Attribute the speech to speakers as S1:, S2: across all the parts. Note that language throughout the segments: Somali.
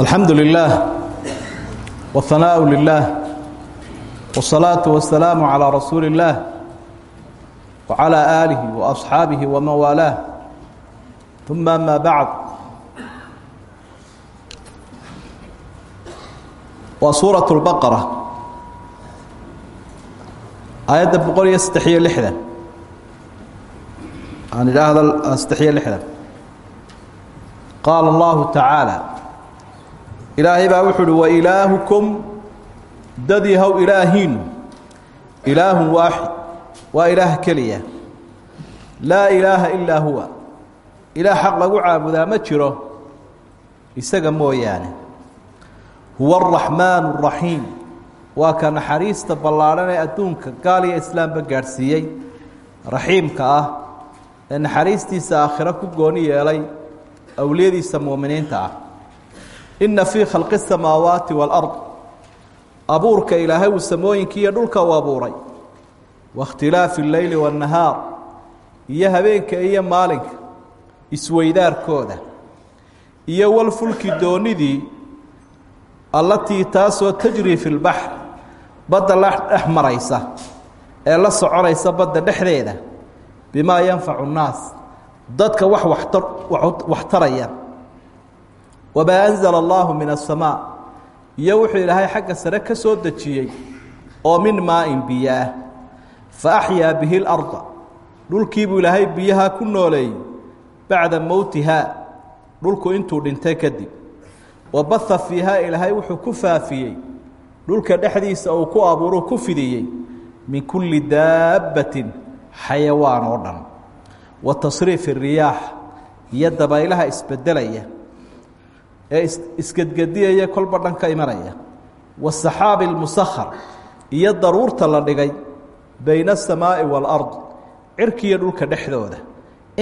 S1: alxamdu lilah wاhanaaءu lilah wالsalaaةu wasalaamu calىa rasuuli اllah wcalى aalihi waasxaabihi waman waalaah uma ama bacd waa suuraة اlbaqara aayadda boqol iyo saddex iyo lixdan aan idhaahda saddex iyo lixdan qaala allahu tacaala ilaahay baa wuxu uhi wailaahukum dadii haw ilaahiinu ilaahun waaxid waa ilaah keliya. Laa ilaaha ilaa huwa. Ilaah xaq lagu caabudaa ma jiro isaga mooyaane. Huwa araxmaanu araxiim waa ka naxariista ballaadhan ee adduunka gaal iyo islaamba gaadhsiiyey. Raxiimka ah ee naxariistiisa aakhiro ku gooni yeelay awliyadiisa muuminiinta ah inna fii khalqi asamaawaati waalard abuurka ilaahay uu samooyinkii iyo dhulka u abuuray waاkhtilaafi اleyli waاnnahaar iyo habeenka iyo maalinka isweydaarkooda iyo walfulki doonidii allatii taasoo tajrii fi lbaxr badda la dhex maraysa ee la soconaysa badda dhexdeeda bimaa yanfacu اnnaas dadka wax waxtar wax taraya wamaa anzala allahu min aلsamaa iyo wuxuu ilaahay xagga sare ka soo dejiyey oo min maain biyo ah fa axyaa bihi اlarda dhulkiibuu ilaahay biyaha ku nooleeyey bacda mowtihaa dhulku intuu dhintay kadib wa baha fiihaa ilaahay wuxuu ku faafiyey. Dhulka dhexdiisa uu ku abuuruu ku fidiyey min kulli daabbatin xayawaan oo dhan. Wa tasriifi riyaax iyo dabaylaha isbedelaya ee isgedgediyaya kolba dhan ka imanaya wasaxaabi اlmusakhar iyo daruurta la dhigay bayna asamaa'i waalard cirkiiyo dhulka dhexdooda.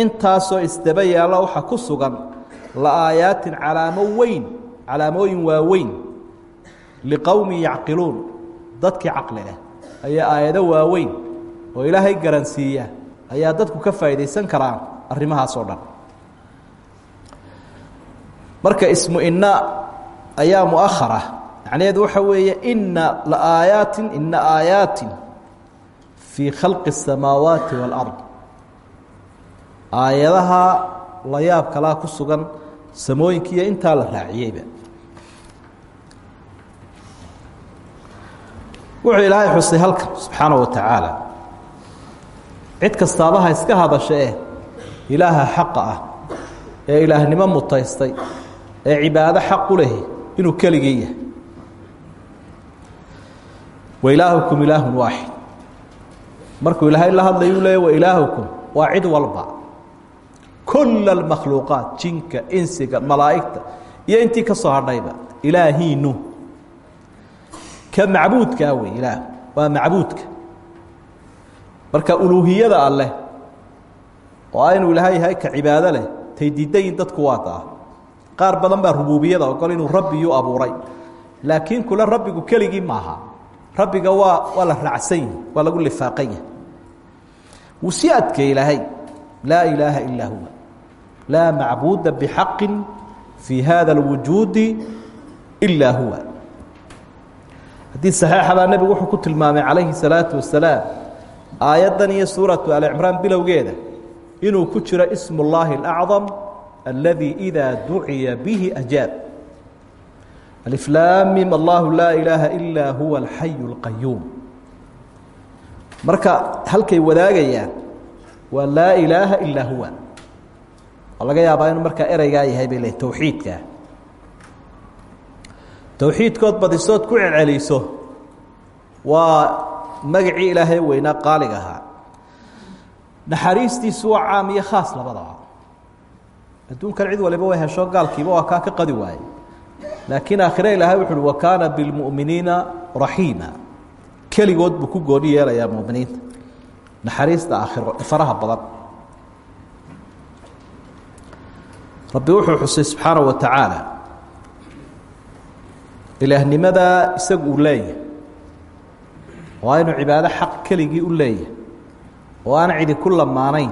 S1: Intaasoo isdaba yaalla waxaa ku sugan la aayaatin calaamo weyn calaamooyin waaweyn liqowmin yacqiluun. Dadkii caqli leh ayaa aayado waaweyn oo ilaahay garansiiya ayaa dadku ka faa'iidaysan karaan arrimahaas oo dhan marka ismu inna ayaa muahar ah macnaheedu waxa weeye ina laaayaati ina aayaatin fii khalqi الsamaawaati wاlard aayadaha la yaab kalaa ku sugan samooyinkiiyo intaa la raaciyeyba wuxuu ilaahay xusay halkan subxaana wa tacaala cid kastaabaha iska hadasha eh ilaaha xaqa ah ee ilaahnimo mutaystay ee cibaado xaq u lehi inuu keligii yahay. Wailaahukum ilaahun waaxid. Markuu ilaahay la hadlayuu leeya wailaahukum waa cid walba. Kull almakhluuqaat jinka insiga malaa'igta iyo intii ka soo hadhayba ilaahiinu. Ka macbuudkaa wey ilaah waa macbuudka. Marka uluuhiyada alleh oo aynu ilaahay yahay ka cibaado leh tay dadku waa taa qaar badan baa rubuubiyada ogol inuu rabbiyuu abuuray laakiin kule rabbigu keligii maaha rabbiga waa waa la raacsan yahi waa lagu lifaaqan yahay wuu sii adkeey ilaahay laa ilaaha ilaa huwa laa macbuuda bixaqi fii hada اlwujuudi ilaa huwa haddii saxiixa baa nebigu wuxuu ku tilmaamay calayhi الsalaatu wasalaam aayaddan iyo suuratu alicimraan bilowgeeda inuu ku jiro ism اllahi اlacظam الذي إذا duعiya bه أjاab الفlاmim الله لا إلaaهa إلا هuوa الحي القayuم marka halkay wadaagayaan waa laa إلaaهa إilaa huwa oo laga yaabaa inuu markaa ereygaa yahay bay le towxiidka towxiidkood badisood ku celceliso waa magacii ilaahay weynaa qaaliga ahaa naxariistiisu waa caam iyo khaas labadaba adduunkan cid waliba way hesho gaalkiiba waa kaa ka qadi waaye laakiin aakhire ilaahay wuxu uhi wa kaana bilmu'miniina raxiima keligood buu ku gooni yeelayaa muminiinta. Naxariista aakhiro faraha badan. Rabbi wuxuu xusay subxaanaه wa tacaala. Ilaahnimadaa isagu uu leeyahay. Waa inuu cibaado xaq keligii u leeyahay. Oo aan cidi ku lamaanayn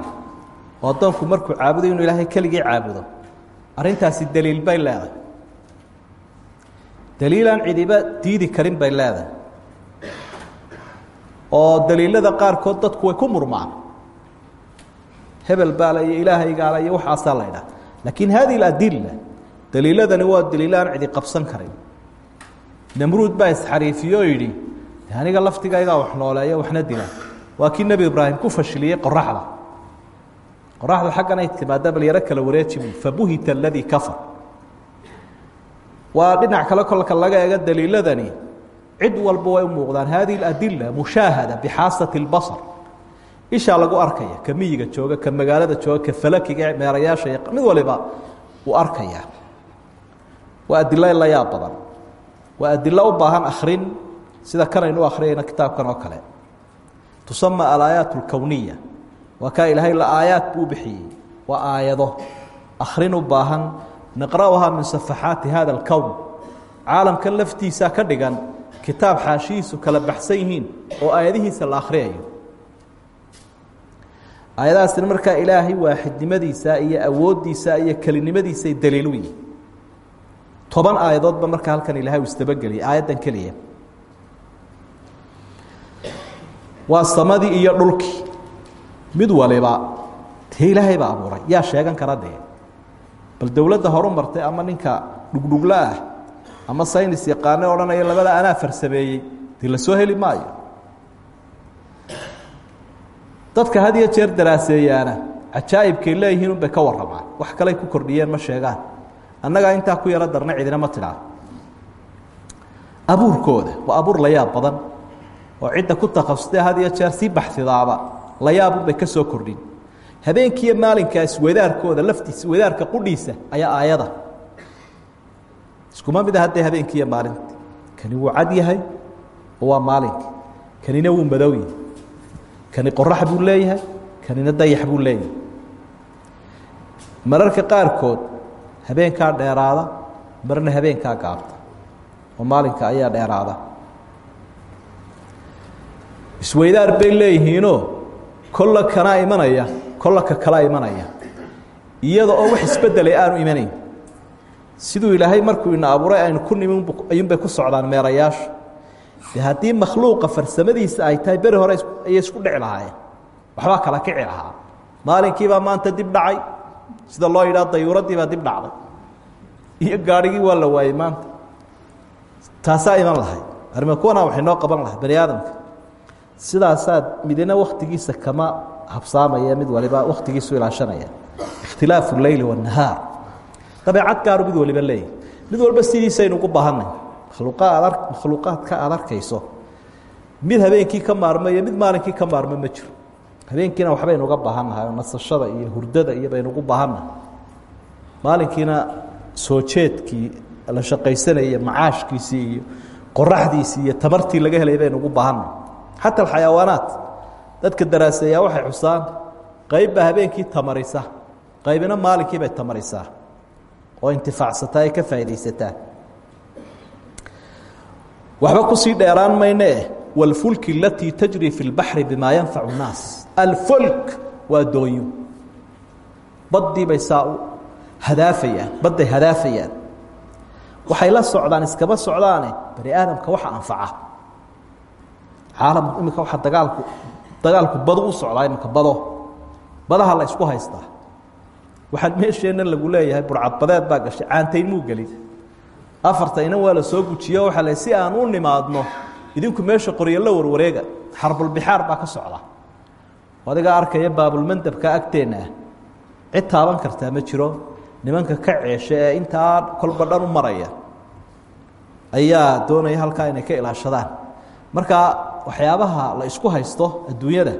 S1: oo addoonku markuu caabudo inuu ilaahay keligii caabudo. Arrintaasi daliil bay leedahay. Daliilaan cidiba diidi karin bay leedahay. Oo daliilada qaarkood dadku way ku murmaan. Hebel baale iyo ilaahaygaale iyo waxaasaa la ydhaha laakiin hadihi اadila daliiladani waa daliilaan cidi qabsan karin. Namruud baa isxariifiye oo yidhi aniga laftigaygaa wax nooleeya waxna dila. Waa kii nebi ibraahim ku fashiliyey qoraxda qoraxda xaggan ay timaada bal yaro kala wareeji bu fabuhita aladii kafar waa dhinac kale kolka laga eego daliiladani cid walba way u muuqdaan hadihi اadila mushaahada bixaasati اlbasar ishaa lagu arkaya ka miyiga jooga ka magaalada jooga ka falakiga meerayaasha mid waliba uu arkaya waa adilo la yaab badan waa adilo u baahan akrin sida kanaynu u akhriyayna kitaabkan oo kale tusama alaayaat اlkowniya waa kaa la aayaad buu bixiyey. Waa aayado. Akrin u baahan. Naqra'uhaa min safaxaati hada اlkown caalamkan laftiisa ka dhigan. Kitaab xaashihiisu kala baxsan oo aayadihiisa la akhriyayo. Aayadahaasina markaa ilaahay waaxidnimadiisa iyo awooddiisa iyo kelinimadiisay daliil u yihiin toban aayadoodba markaa halkan ilahay uu isdabageliyay aayaddan keliya. Waa samadii iyo dhulkii mid waliba dee ilaahay baa abuuray. Yaa sheegan kara dee. Bal dowladda horu martay ama ninka dhugdhuglo ah ama saynis yaqaane odhanaya labada anaa farsameeyey dee la soo heli maayo. Dadka had iyo jeer daraaseeyaana cajaa'ibkay leeyihiin unbay ka warramaan. Wax kaley ku kordhiyeen ma sheegaan. Annagaa intaa ku yaro darna cidina ma tidhaan abuurkooda waa abuur la yaab badan oo cidda ku takhasustee had iyo jeer sii baxsidaaba la yaabunbay ka soo kordhin. Habeenkiiyo maalinkaa iswadaarkooda laftiisa wadaarka qudhiisa ayaa aayada. Iskuma mid a haddee habeenkiiyo maalinta kani wuu cad yahay oo waa maalinka kanina wuu madow yahay. Kani qorax buu leeyahay kanina dayax buu leeyahay. Mararka qaarkood habeenkaa dheeraada marna habeenkaa gaabta oo maalinka ayaa dheeraada. Isweydaar bay leeyihiinoo kolla kanaa imanaya kolla ka kalaa imanaya. Iyada oo wax isbedelay aanu imanayn. Siduu ilaahay markuu ina abuuray aynu ku nimin ayuunbay ku socdaan meerayaasha de haddii makhluuqa farsamadiisa ay tahay beri hore ayay isku dhici lahaayeen. Waxbaa kala kici lahaa. Maalinkiibaa maanta dib dhacay. Sida loo yidhaha dayuuraddiibaa dib dhacday. Iyo gaadhigii waa la waayey maanta. Taasaa iman lahay. Arima kuwana waxay noo qaban lahay bani aadamka sidaasaad midina wakhtigiisa kama habsaamaya mid waliba wakhtigiisu ilaashanaya. Ikhtilaafu leyli waannahaar dabeecad gaaru mid waliba leeyahy mid walba sidiisaynu ugu baahanay makhluuqaad makhluuqaadka aad arkayso. Mid habeenkii ka maarmo iyo mid maalinkii ka maarmo ma jiro. Habeenkiina waxbaynu uga baahannahay oo nasashada iyo hurdada iyo baynu ugu baahannahay maalinkiina soo jeedkii la shaqaysanaya macaashkiisii iyo qoraxdiisii iyo tamartii laga helay baynu ugu baahannahay xata alxayawaanaat dadka daraaseeyaa waxay xusaan qayb baa habeenkii tamarisa qaybina maalinkii bay tamarisaa oo intifaacsataa ay ka faaidaysataa waxba kusii dheeraan mayne wاlfulki alatii tajri fi اlbaxri bimaa yanfacu الnaas alfulk waa doonyo baddii bay saa u hadaafayaan badday hadaafayaan waxay la socdaan iskama socdaane bani aadamka waxa anfaca caalam iminka waa dagaalku dagaalku badu u socdaa iminka bado. Badaha la isku haystaa waxaan meesheenna lagu leeyahay burcadbadeed baa gashay caantayn muu gelin. Afarta inan waa la soo gujiyo waxaa le si aan u nimaadno idinku meesha qoryo la warwareega. Xarbulbixaar baa ka socda. Adigaa arkaya baabulmandabka agteenna ah cid taaban kartaa ma jiro. Nimanka ka ceesha ee intaa kolba dhan u maraya. Ayaa doonaya halkaa inay ka ilaashadaan marka waxyaabaha la isku haysto adduunyada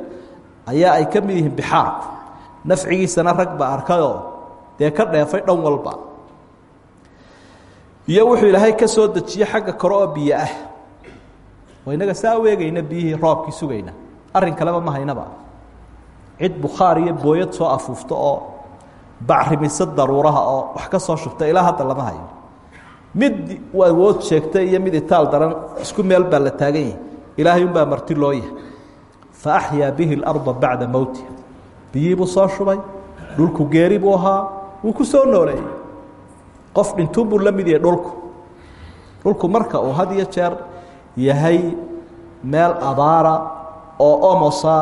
S1: ayaa ay ka mid yihiin bixaarku nafcigiisana rag baa arkayoo dee ka dheefay dhan walba. Iyo wuxuu ilaahay ka soo dejiye xagga kore oo biyo ah. Oo innaga saa u eegayna biyihii roobkii sugayna. Arrin kaleba ma haynaba. Cid bukhaar iyo booyad soo afuufto oo bacrimiso daruuraha oo wax ka soo shubta ilaa hadda lama hayo mid awood sheegtay iyo mid itaal daran isku meel baa la taagan yahi ilaahay unbaa marti loo yahay. Fa axyaa bihi اlarda bacda mowtiha biyii buu soo shubay dhulku geeri buu ahaa wuu ku soo nooleeyey qof dhintuun buu la mid yahay dhulku. Dhulku marka uu had iyo jeer yahay meel abaara oo omosa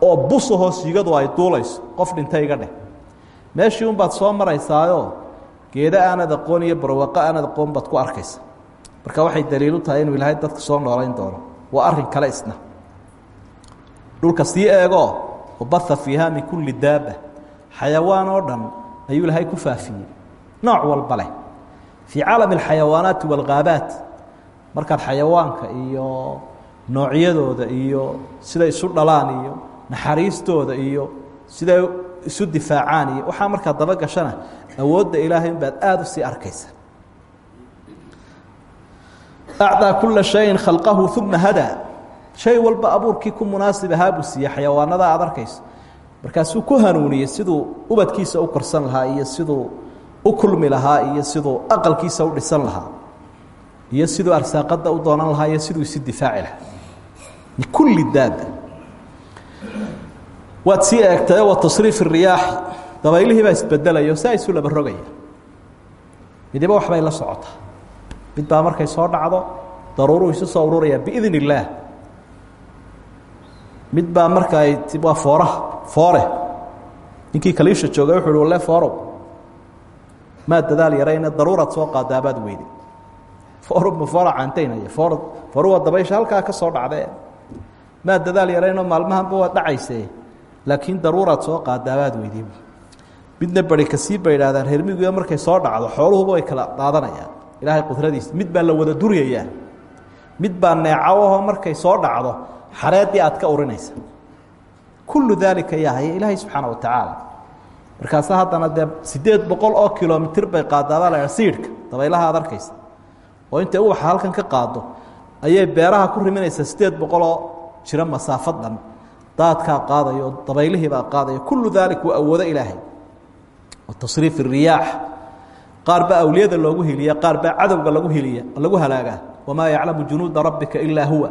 S1: oo busahoo siigadu ay duulayso qof dhinta iga dheh. Meeshii un baad soo maraysaayoo geeda aanad aqoon iyo barwaqo aanad aqoon baad ku arkaysa. Marka waxay daliilu tahay inuu ilaahay dadka soo noolayn doono. Waa arrin kale isna. Dhulka sii eegoo wabaha fiiha min kulli daaba. Xayawaan oo dhan ayuu ilaahay ku faafiyey. Nooc walba leh. Fii caalami alxayawaanaati waalghaabaat markaad xayawaanka iyo noocyadooda iyo siday isu dhalaan iyo naxariistooda iyo siday isu difaacaan iyo waxaa markaa daba gashana awoodda ilaahay unbaad aada u sii arkaysa. acdaa kula shayin khalqahu uma hadaa shay walba abuurkii ku munaasib ahaa buu siiyey xayawaanada aad arkayso markaasuu ku hanuuniyey siduu ubadkiisa u korsan lahaa iyo siduu u kulmi lahaa iyo siduu aqalkiisa u dhisan lahaa iyo siduu arsaaqada u doonan lahaa iyo siduu isu difaaci lahaa likulli daaba waad sii eegtayo wa tasriif riyaaxi dabaylihii baa isbedelayo saa isu laba rogaya midiba waxbay la socotaa mid baa markay soo dhacdo daruuruu isu soo ururaya biidn illaah mid baa marka ay waa fooraha foore. Ninkii kaliisha jooga wuxu uhi walle foorow maa dadaal yarayne daruuraad soo qaadaabaad weyday fooro ma foora caantaynaya foor foor waa dabaysha halkaa ka soo dhacdee. Maa dadaal yaraynoo maalmahanba waa dhacayse laakiin daruuraad soo qaadaabaad weyday midna bari ka sii ba idhahdaan reer miyiga markay soo dhacdo xooluhuba way kala daadanayaan. Ilaahay qudradiisa mid baa la wada duryayaa mid baa neecawahoo markay soo dhacdo xareeddii aad ka urinaysa. Kullu daalika yaa haya ilaahay subxaana wa tacaala markaasa haddana dee siddeed boqol oo kilomitir bay qaadaabaa la siidhka dabaylaha aad arkaysa. Oo intay ubaxa halkan ka qaado ayay beeraha ku riminaysaa siddeed boqoloo jiro masaafad dhan daadkaa qaadayo dabaylihiibaa qaadaya kullu daalik waa awoodo ilaahay wa tasriif iriyaax qaar baa awliyada loogu hiliya qaar baa cadowga lagu hiliya lagu halaagaa wamaa yaclamu junuuda rabbika ilaa huwa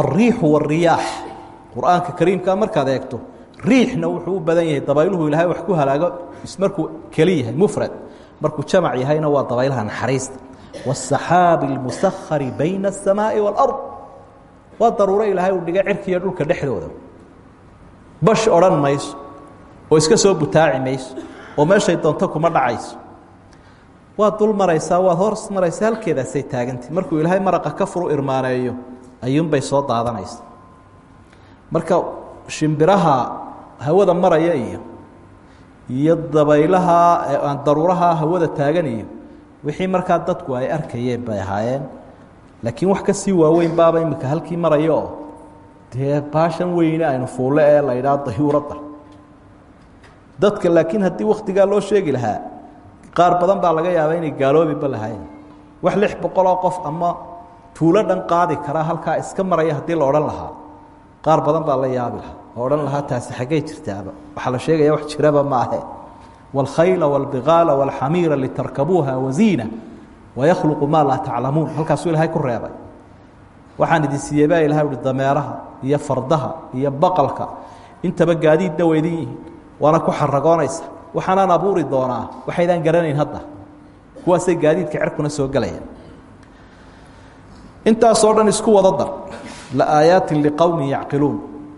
S1: alriixu wاriyaax qur-aanka kariimka markaad eegto riixna wuxuu u badan yahay dabayluhu ilaahay wax ku halaago ismarkuu keli yahay mufrad markuu jamac yahayna waa dabaylaha naxariista wاsaxaabi اlmusahari bayna الsamaaءi wاlأrض waa daruuro ilaahay uu dhigay cirkiiyo dhulka dhexdooda bash odhan mayso oo iska soo butaaci oo meeshay doonto kuma dhacayso. Waad dul maraysaa waad hoos maraysaa halkeedaasay taagantay markuu ilaahay maraqa ka furu irmaaneeyo ayuunbay soo daadanaysa. Marka shimbiraha hawada maraya iyo iyo aan daruuraha hawada taagan wixii markaa dadku ay arkayeen bay ahaayeen. Laakiin wax ka sii waaweyn baaba imika halkii maraya dee baashan weyne aynu fuulle ee la idhaha dayuuradda dadka laakiin haddii waktigaa loo sheegi lahaa qaar badan baa laga yaabaa inay gaaloobiba lahaayeen wax lix boqoloo qof ama tuulo dhan qaadi karaa halkaa iska maraya haddii la odhan lahaa qaar badan baa la yaabi lahaa oo odhan lahaa taasi xaggey jirtaaba waxaa la sheegaya wax jiraba ma ahe wاlkhayla wاlbigaala wاlxamiira litarkabuuha waziina wayakhluqu maa laa taclamuun halkaasuu ilaahay ku reebay waxaan idin siiyey baa ilahay uhi dameeraha iyo fardaha iyo baqalka intaba gaadiid daweydin yihiin waana ku xaragoonaysa waxaanaan abuuri doonaa waxaydaan garanayn hadda. Kuwaasay gaadiidka cerkuna soo gelaya intaasoo dhan isku wada dar laaayaati liqowmi yacqiluun.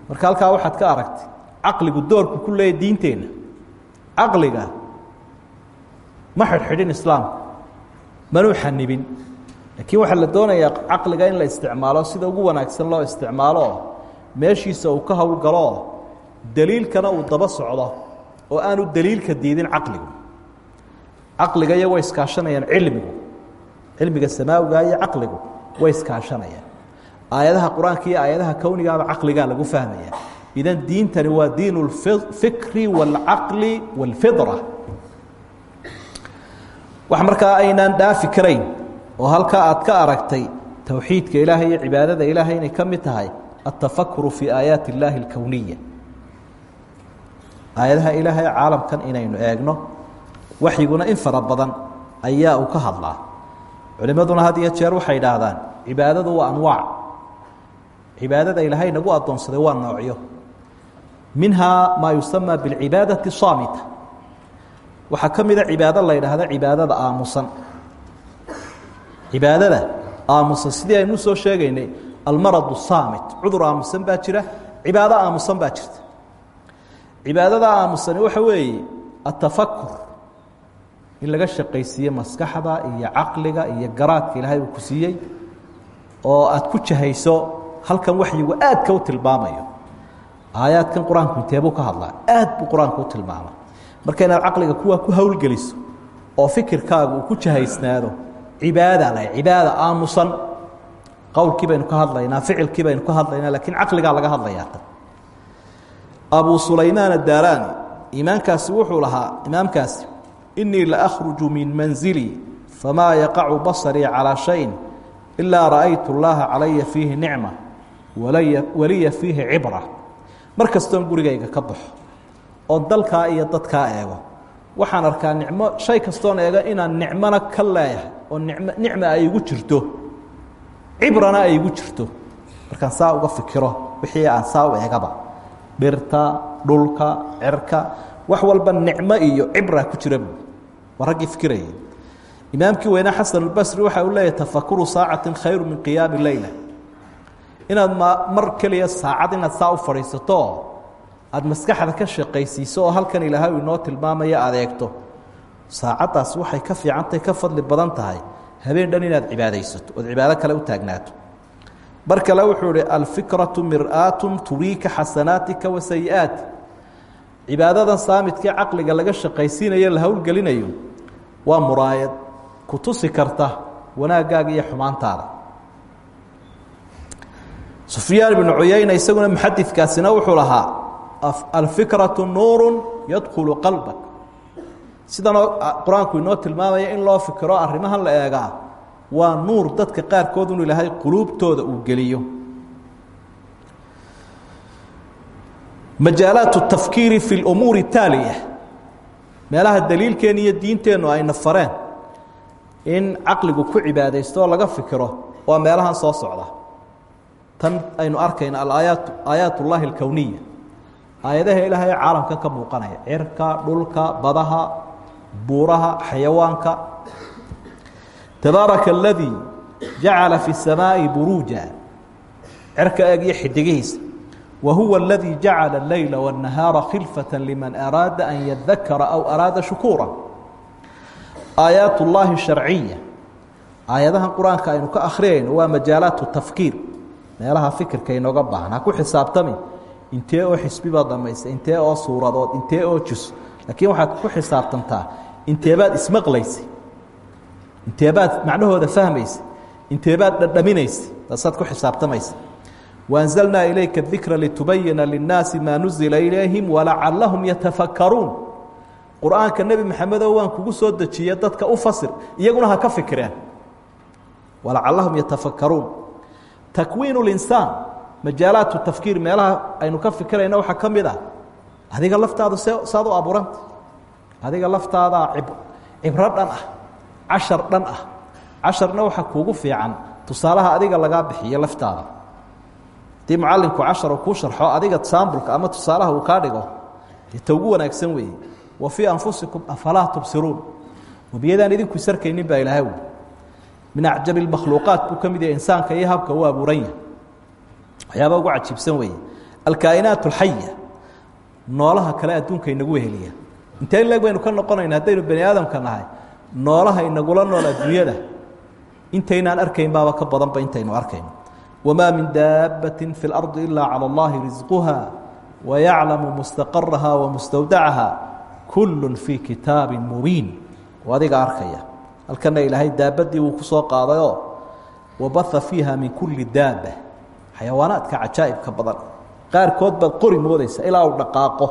S1: Marka halkaa waxaad ka aragtay caqligu doorku ku leeya diinteenna. Caqliga ma xidhxidhin islaamka manuu xanibin laakiin waxaa la doonayaa caqliga in la isticmaalo sida ugu wanaagsan loo isticmaalooo meeshiisa uu ka howlgaloo daliilkana uu daba socdo oo aanu daliilka diidin caqligu caqliga iyo way iskaashanayaan cilmigu cilmiga samaawiga iyo caqligu way iskaashanayaan aayadaha qur-aanka iyo aayadaha kownigaaba caqligaa lagu fahmaya idan diintani waa diin اlfikri wاlcaqli wاlfidra wax markaa aynaan dhaafi karayn oo halkaa aad ka aragtay towxiidka ilaahay iyo cibaadada ilaahay inay ka tahay altafakuru fii aayaat illaahi alkowniya aayadaha ilaahay caalamkan inaynu eegno waxyiguna in fara badan ayaa uu ka hadlaa. Culimmaduna had iyo jeer waxay idhaahdaan cibaadadu waa anwaac. Cibaadada ilaahay nagu addoonsaday waa noocyo. Minhaa maa yusamaa bilcibaadati saamita. Waxaa ka mida cibaado la ydhaahda cibaadada aamusan cibaadada. Aamusan sidii aynu u soo sheegaynay almaradu saamit. Cudur aamusan baa jira cibaado aamusan baa jirta. Cibaadada aamusani waxa weeye atafakur in laga shaqaysiiye maskaxda iyo caqliga iyo garaadka ilaahay ku siiyey oo aad ku jahayso halkan waxyigu aadka u tilmaamayo. Aayaadkan qur'aanku ka hadlaa? Aad buu qur'aanku marka inaad caqliga kuwa ku howlgeliso oo fikirkaagu ku jahaysnaado ibaada la ibaada aamusan. Qowlkii baynu ka hadlaynaa ficilkii baynu ka hadlaynaa laakiin caqligaa laga hadlayaa tan abu sulaymaan adaraani imaankaasi wuxuu lahaa imaamkaasi inii la akhruju min manzilii famaa yaqacu basarii calaa shayin ilaa ra'aytu llaaha calaya fiihi nicma walaya waliya fiihi cibra. Mar gurigayga ka baxo oon dalkaa iyo dadkaa eego waxaan arkaa nicmo. Shay kastoon eego inaan nicmona ka leeyahay oo nim nicma ay igu jirto. Cibrana ay igu jirto. Markaan saa uga fikiro wixii aan saa u eegaba. Dhirta dhulka cerka wax walba nicmo iyo cibra ku jira buu. Waa raggii fikirayay. Imaamkii weyne xasan albasri waxa uu leeyahy tafakuru saacatin khayru min qiyaami leyla inaad ma mar keliya saacad inaad saa u fadhiisato aada maskaxda ka shaqaysiiso oo halkan ilaahay inoo tilmaamaya aad eegto. Saacaddaas waxay ka fiicantahay ka fadli badan tahay. Habeen dhan inaad cibaadaysato ood cibaado kale u taagnaato mar kale wuxuu ihi alfikratu mir'aatun turiika xasanaatika wa sayi-aati cibaadadan saamidkii caqliga laga shaqaysiinayo la howlgelinayo waa muraayad. Ku tusi karta wanaaggaaga iyo xumaantaada. Sufyaan ibnu cuyayna isaguna muxadidkaasina wuxuu lahaa alfikratu nuuru yadkhulu qalbak sidanoo qur-aanku inoo tilmaamaya in loo fikiro arrimahan la eegaa waa nuur dadka qaarkood inu ilaahay quluubtooda uu geliyo majaalaat الtafkiiri fi اlumuuri taaliya meelaha daliilkeenna iyo diinteennu ayna fareen in caqligu ku cibaadaysto oo laga fikiro waa meelahan soo socda tan aynu arkayna alaayaat aayaat اllahi اlkowniya aayadaha ilaahay caalamka ka muuqanaya cirka dhulka badaha buuraha xayawaanka tabaaraka اladii jacala fi الsamaaءi buruuja cirka eeg iyo xidigihiisa wa huwa اladii jacala اleyla wالnahaara khilfaة liman araada an yadakara aw araada shukuura aayaat اllahi sharciya aayadahan qur-aanka aynu ka akhriyayno waa majaalaat tafkiir meelaha fikirka inooga baahan ha ku xisaabtami intee oo xisbibaad dhamaysay intee oo suuradood intee oo jus. Laakiin waxaad ku xisaabtantaa inteebaad ismaqlaysay inteebaad macnahooda fahmaysay inteebaad dhadhaminaysay taasaad ku xisaabtamaysa waanzalnaa ilayka dikra litubayina linnaasi maa nuzila ilayhim walacalahum yatafakkaruun. Qur'aanka nebi maxamedow waan kugu soo dejiye dadka u fasir iyaguna ha ka fikireen walacalahum yatafakkaruun. Takwiin linsaan majaalaat tafkiir meelaha aynu ka fikirayna waxaa ka mid ah adiga laftaadu se saad u abuuranta adiga laftaadaa ib cibro dhan ah cashar dhan ah. Casharna waxa kuugu fiican tusaalaha adiga lagaa bixiyo laftaada. Haddii mucalinku cashar kuu sharxo adiga saambulka ama tusaalaha uu kaa dhigo ta ugu wanaagsan weeye wa fii anfusikum afalaa tubsiruun. Wabiyadaan idinku isarkaynin baa ilaahay min acjabi makhluuqaat buu ka mid yahay insaanka iyo habka u abuuran yahay waxyaaba ugu cajiibsan weeye alkaa'inaat alxaya noolaha kale adduunka inagu weheliya intee leeg baynu ka noqonayna haddaynu bani aadamka nahay noolaha inagula nool adduunyada intaynaan arkayn baaba ka badanba intaynu arkayno wamaa min daabati fi اlardi ila calى اllahi risquha wayaclamu mustaqaraha wamustawdacaha kullu fii kitaabi mubiin oo adiga arkaya halkana ilaahay daabadii wuu ku soo qaadayoo wabaha fiiha min kulli daaba xayawaanaadka cajaa'ibka badan. Qaarkood baad qori moodaysa ilaa uu dhaqaaqo.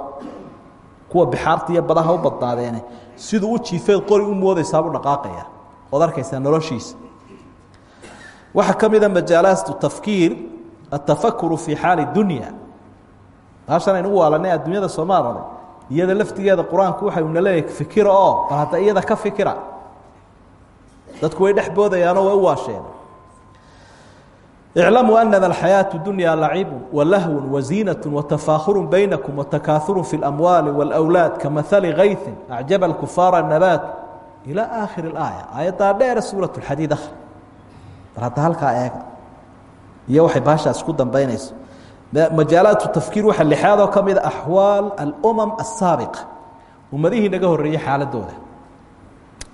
S1: Kuwa bixaarta badaha u badnaadeene siduu u jiifeed qori u moodaysaabuu dhaqaaqaya ood noloshiisa. Waxaa ka mida tafkiir atafakuru fii xaali dunya. Baashan aynu u adduunyada soomaalale iyada laftigeeda qur'aanku waxa una leeyahay fikira oo bal hadda iyada ka fikira dadku way dhex boodayaanoo way u اعلموا أنما الحياة الدنيا لعب ولهو وزينة وتفاخر بينكم وتكاثر في الأموال والأولاد كمثل غيث أعجب الكفار النبات إلى آخر الآية آية دير سورة الحديد أخر bal hadda halkaa eega iyo waxay baashaas ku dambaynayso majaalaatu tafkiir waxaa lixaadoo ka mida axwaal alumam asaabiqa ummadihii naga horreeyey xaaladooda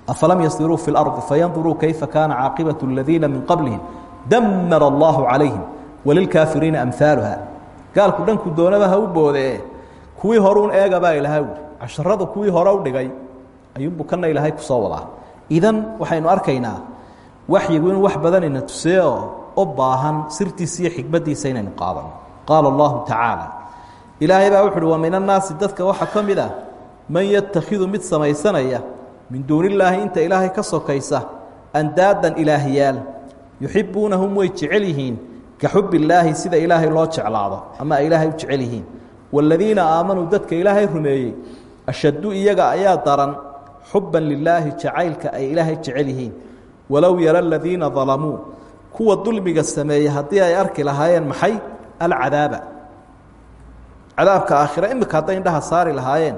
S1: afalam yasiruu fi اlarضi fayanduruu kayfa kaana caaqibaة اladiina min qablihim damar allahu calayhim walilkaafiriina amhaaluha gaalku dhanku doonaba ha u boodee kuwii horuun eegabaa ilaha wi casharadu kuwii hore u dhigay ayuunbuu kana ilaahay ku soo wadaa. Idan waxaynu arkaynaa waxyigu in wax badan ina tusee oo u baahan sirtiisa iyo xikmaddiisa inaynu qaadano. Qaala allahu tacaala ilaahay baa wuxu uhi wa min annaasi dadka waxaa ka mid ah man yatakhidu mid samaysanaya min duuni illaahi inta ilaahay ka sokaysa andaadan ilaahyaal yuxibuunahum way jecel yihiin ka xub sida ilaahay loo jeclaado ama ay ilaahay u jecel yihiin waaladiina dadka ilaahay rumeeyey ashaddu iyaga ayaa daran xubban lilaahi jacaylka ay ilaahay jecel yihiin walow yara aladiina dalamuu kuwa dulmiga sameeyey haddii ay arki lahaayeen maxay? Alcadaaba. Cadaabka aakhira imika hadday indhaha saari lahaayeen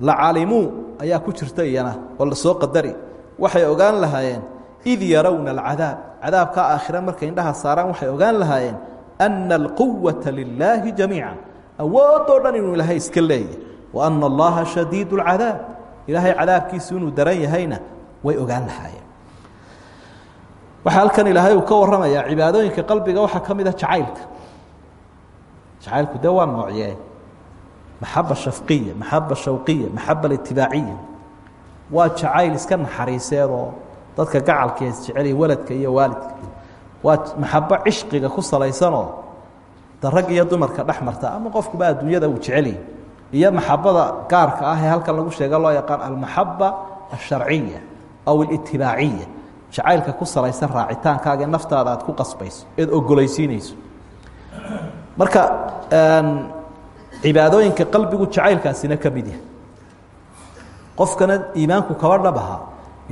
S1: la calimuu ayaa ku jirta iyana soo qadari. Waxay ogaan lahaayeen id yarawna alcadaab cadaabka aakhira markay indhaha saaraan waxay ogaan lahaayeen ana alquwata lilaahi jamiica. Awoodoo dhan inuu iska leeyahy wa ana allaha shadiid اlcadaab ilaahay cadaabkiisu inuu daran yahayna way ogaan lahaayeen. Waxaa halkan ilaahay uu ka warramayaa cibaadooyinka qalbiga waxaa ka mid a jacaylka. Jacaylku dee waa noocye maxaba shafqiya maxaba shawqiya maxaba itibaaciya jacayl iska naxariiseedoo dadka gacalka isjeceliya waladka iyo waalidka. Waa maxabo cishqiga ku salaysanoo da iyo dumarka dhex marta ama qofkuba adduunyada uu jeceliy iyo maxabada gaarka ah ee halkan lagu sheega loo yaqaan almaxaba alsharciya aw alitibaaciya jacaylka ku salaysan raacitaankaaga naftaada aad ku qasbayso eed ogolaysiinayso marka cibaadooyinka qalbigu jacaylkaasina ka yahay. Qofkana iimaanku kaba dhabaha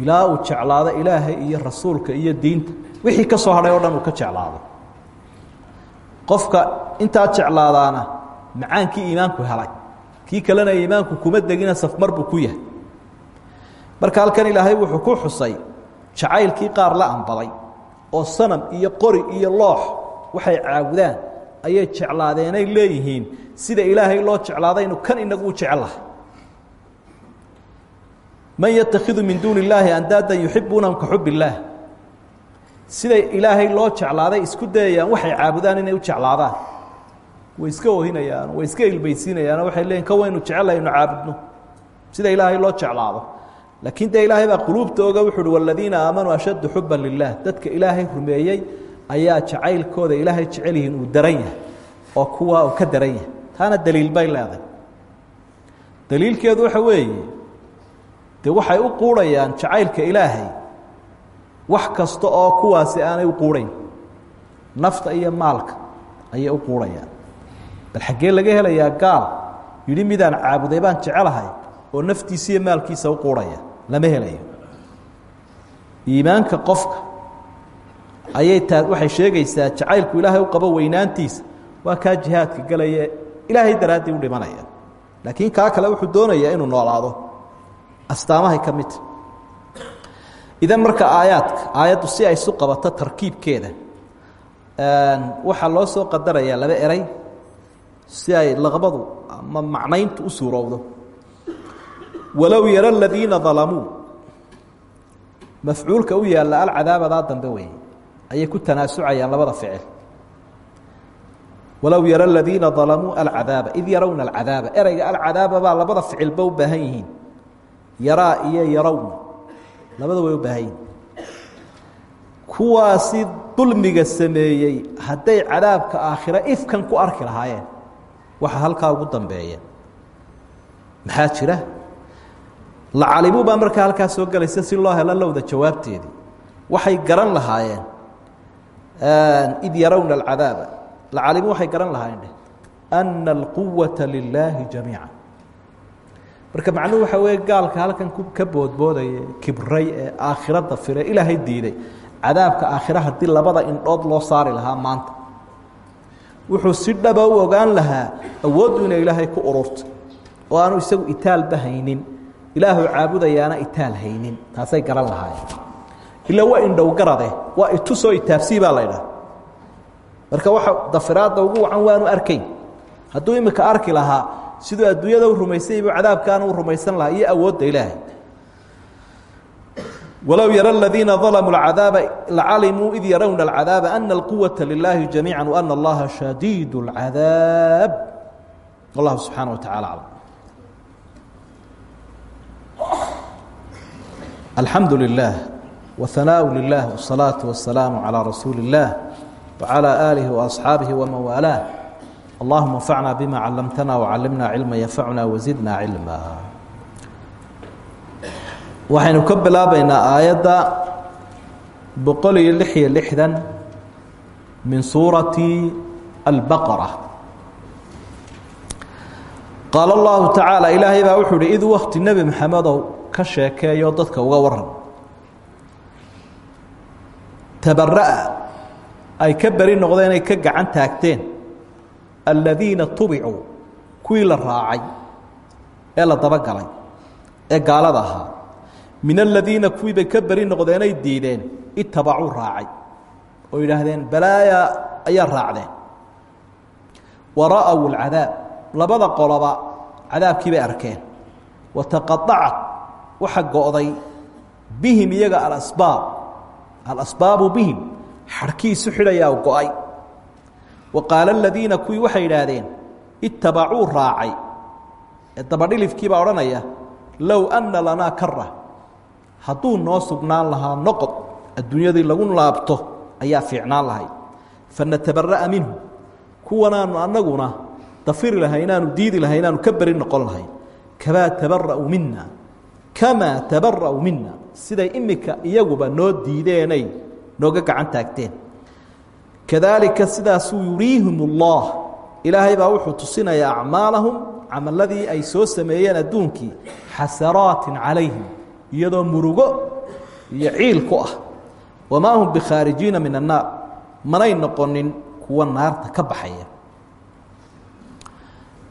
S1: ilaa uu jeclaado ilaahay iyo rasuulka iyo diinta. Wixii ka soo hadhay o dhan uu ka jeclaado. Qofka intaa jeclaadaana macaankii iimaanku helay. Kii kalena iimaanku kuma degina safmar buu ku yahay. Marka halkan ilaahay wuxuu ku xusay jacaylkii qaar la ambaday oo sanam iyo qori iyo loox waxay caabudaan ayay jeclaadeenay leeyihiin. Sida ilaahay loo jeclaadaynu kan inagu u man yatakhidu min duuni illaahi andaadan yuxibuunahum ka xub illaah siday ilaahay loo jeclaaday isku dayayaan waxay caabudaan inay u jeclaadaan. Way iska ohinayaan way iska ilbaysiinayaano waxay leeyiin ka waynu jecelaynu caabudno. Sida ilaahay loo jeclaado. Laakiin dee ilaahay baa quluubta oga wuxu uhi waladiina ashaddu xuban lilah dadka ilaahay rumeeyey ayaa jacaylkooda ilaahay jecel yihiin uu daran yahay oo kuwaa uu ka daran yahay. Taana daliil bay leedahay. Daliilkeedu waxa weeye dee waxay u quurhayaan jacaylka ilaahay. Wax kasta oo kuwaasi aanay u quurhayn nafta iyo maalka ayay u quurhayaan bal xaggee laga helayaa gaal yidhi midaan caabuday baan jecelahay oo naftiisa iyo maalkiisa u quurhaya lama helayo. Iimaanka qofka ayay taa waxay sheegaysaa jacaylku ilaahay u qabo weynaantiisa. Waa kaa jihaadka gelaya ilaahay daraaddii u dhimanaya. Laakiin kaa kale wuxuu doonayaa inuu noolaado astaamahay ka idan marka aayaadka aayaddu si ay isu qabato tarkiibkeeda waxaa loo soo qadarayaa laba eray si ay laqbadu ama macnayntu u suurowdo. Walow yara aladiina dalamuu mafcuulka u yaalla alcadaabadaa dambe weeye. Ayay ku tanaasucayaan labada ficil. Walow yara aladiina dalamuu alcadaaba id yarawna alcadaaba. Ereyga alcadaaba baa labada ficilba u baahan yihiin yaraa iyo yarawna labada way u baahan yihiin kuwaasi dulmiga sameeyey hadday cadaabka aakhira ifkan ku arki lahaayeen waxa halkaa ugu dambeeya. Maxaa jira? Lacalimuu baa markaa halkaa soo gelaysa si loo helo lowda jawaabteedii. Waxay garan lahaayeen id yarawna alcadaaba. Lacalimuu waxay garan lahaayeen dheh ana alquwata lilaahi jamiica marka macnuhu waxa weeye gaalka halkan ka boodboodaya kibray ee aakhirada fire ilaahay diiday cadaabka aakhira haddii labada indhood loo saari lahaa maanta. Wuxuu si dhaba u ogaan lahaa awooddu inay ilaahay ku ururto oo aanu isagu itaalba haynin. Ilaahu caabudayaana itaal haynin taasay garan lahaayeen. Ila waa indhowgarade waa itusoo itaabsii baa la ydhaha marka waxa dafiraadda ugu wacan waanu arkayn. Hadduu imika arki lahaa siduu adduunyada u rumaysaybu cadaabkaana u rumaysan lahaa iyo awoodda ilaahay walow yara الذiina ظalmuu اcadaaba lacalimuu id yarawna اlcadaaba ana اlquwaةa lilahi jamiiعa وana اllaha shadiid اlcadaab wallahu subxaanaه wa taعala aclam alxamdu lilah whanaaء lilah wالsalaaةu waالsalaamu عalى rasuuli الlah وعlى آlihi وأصxaabihi وman waalaah allahuma اnfacna bima calamtana وcalimna cilma yanfacuna wزidna cilma waxaynu ka bilaabaynaa aayadda boqol iyo lix iyo lixdan min suurati albaqara qaala allahu tacaala ilaahay baa wuxuu uhi id wakti nebi maxamedow ka sheekeeyo dadka uga waran tabara'a ay ka beri noqdeen ay ka gacan taagteen aladiina tubicuu kuwii la raacay ee la dabagalay ee gaalada ahaa. Min aladiina kuwii bay ka beri noqdeenay diideen itabacuu raacay. Oo yidhaahdeen balaaya ayaa raacdeen. Wa ra'aw labada qoloba cadaabkii bay arkeen. Wa taqaacat waxa go'day bihim iyaga alasbaab. Alasbaabu bihim xarhkii isu xidhayaa go'ay wa qaala aladiina kuwii waxay yidhaahdeen itabacuu raacay. Ee dabadhilifkii baa odhanaya low anna lanaa kara hadduu noo sugnaan lahaa noqod adduunyadii lagu laabto ayaa fiicnaan lahay. Fanatabara'a minhu. Kuwanaanu annaguna dafiri lahay inaanu diidi lahay inaanu ka beri noqon lahay. Kamaa tabara'u mina kamaa tabara'u mina siday imika iyaguba noo diideenay nooga gacan taagteen kadaalika sidaasuu yuriihim ullah ilaahay baa wuxuu tusinayaa acmaalahum camaladii ay soo sameeyeen adduunkii xasaraatin calayhim iyadoo murugo iyo ciil ku ah. Wamaa hum bikhaarijiina min annaar manay noqonin kuwa naarta ka baxaya.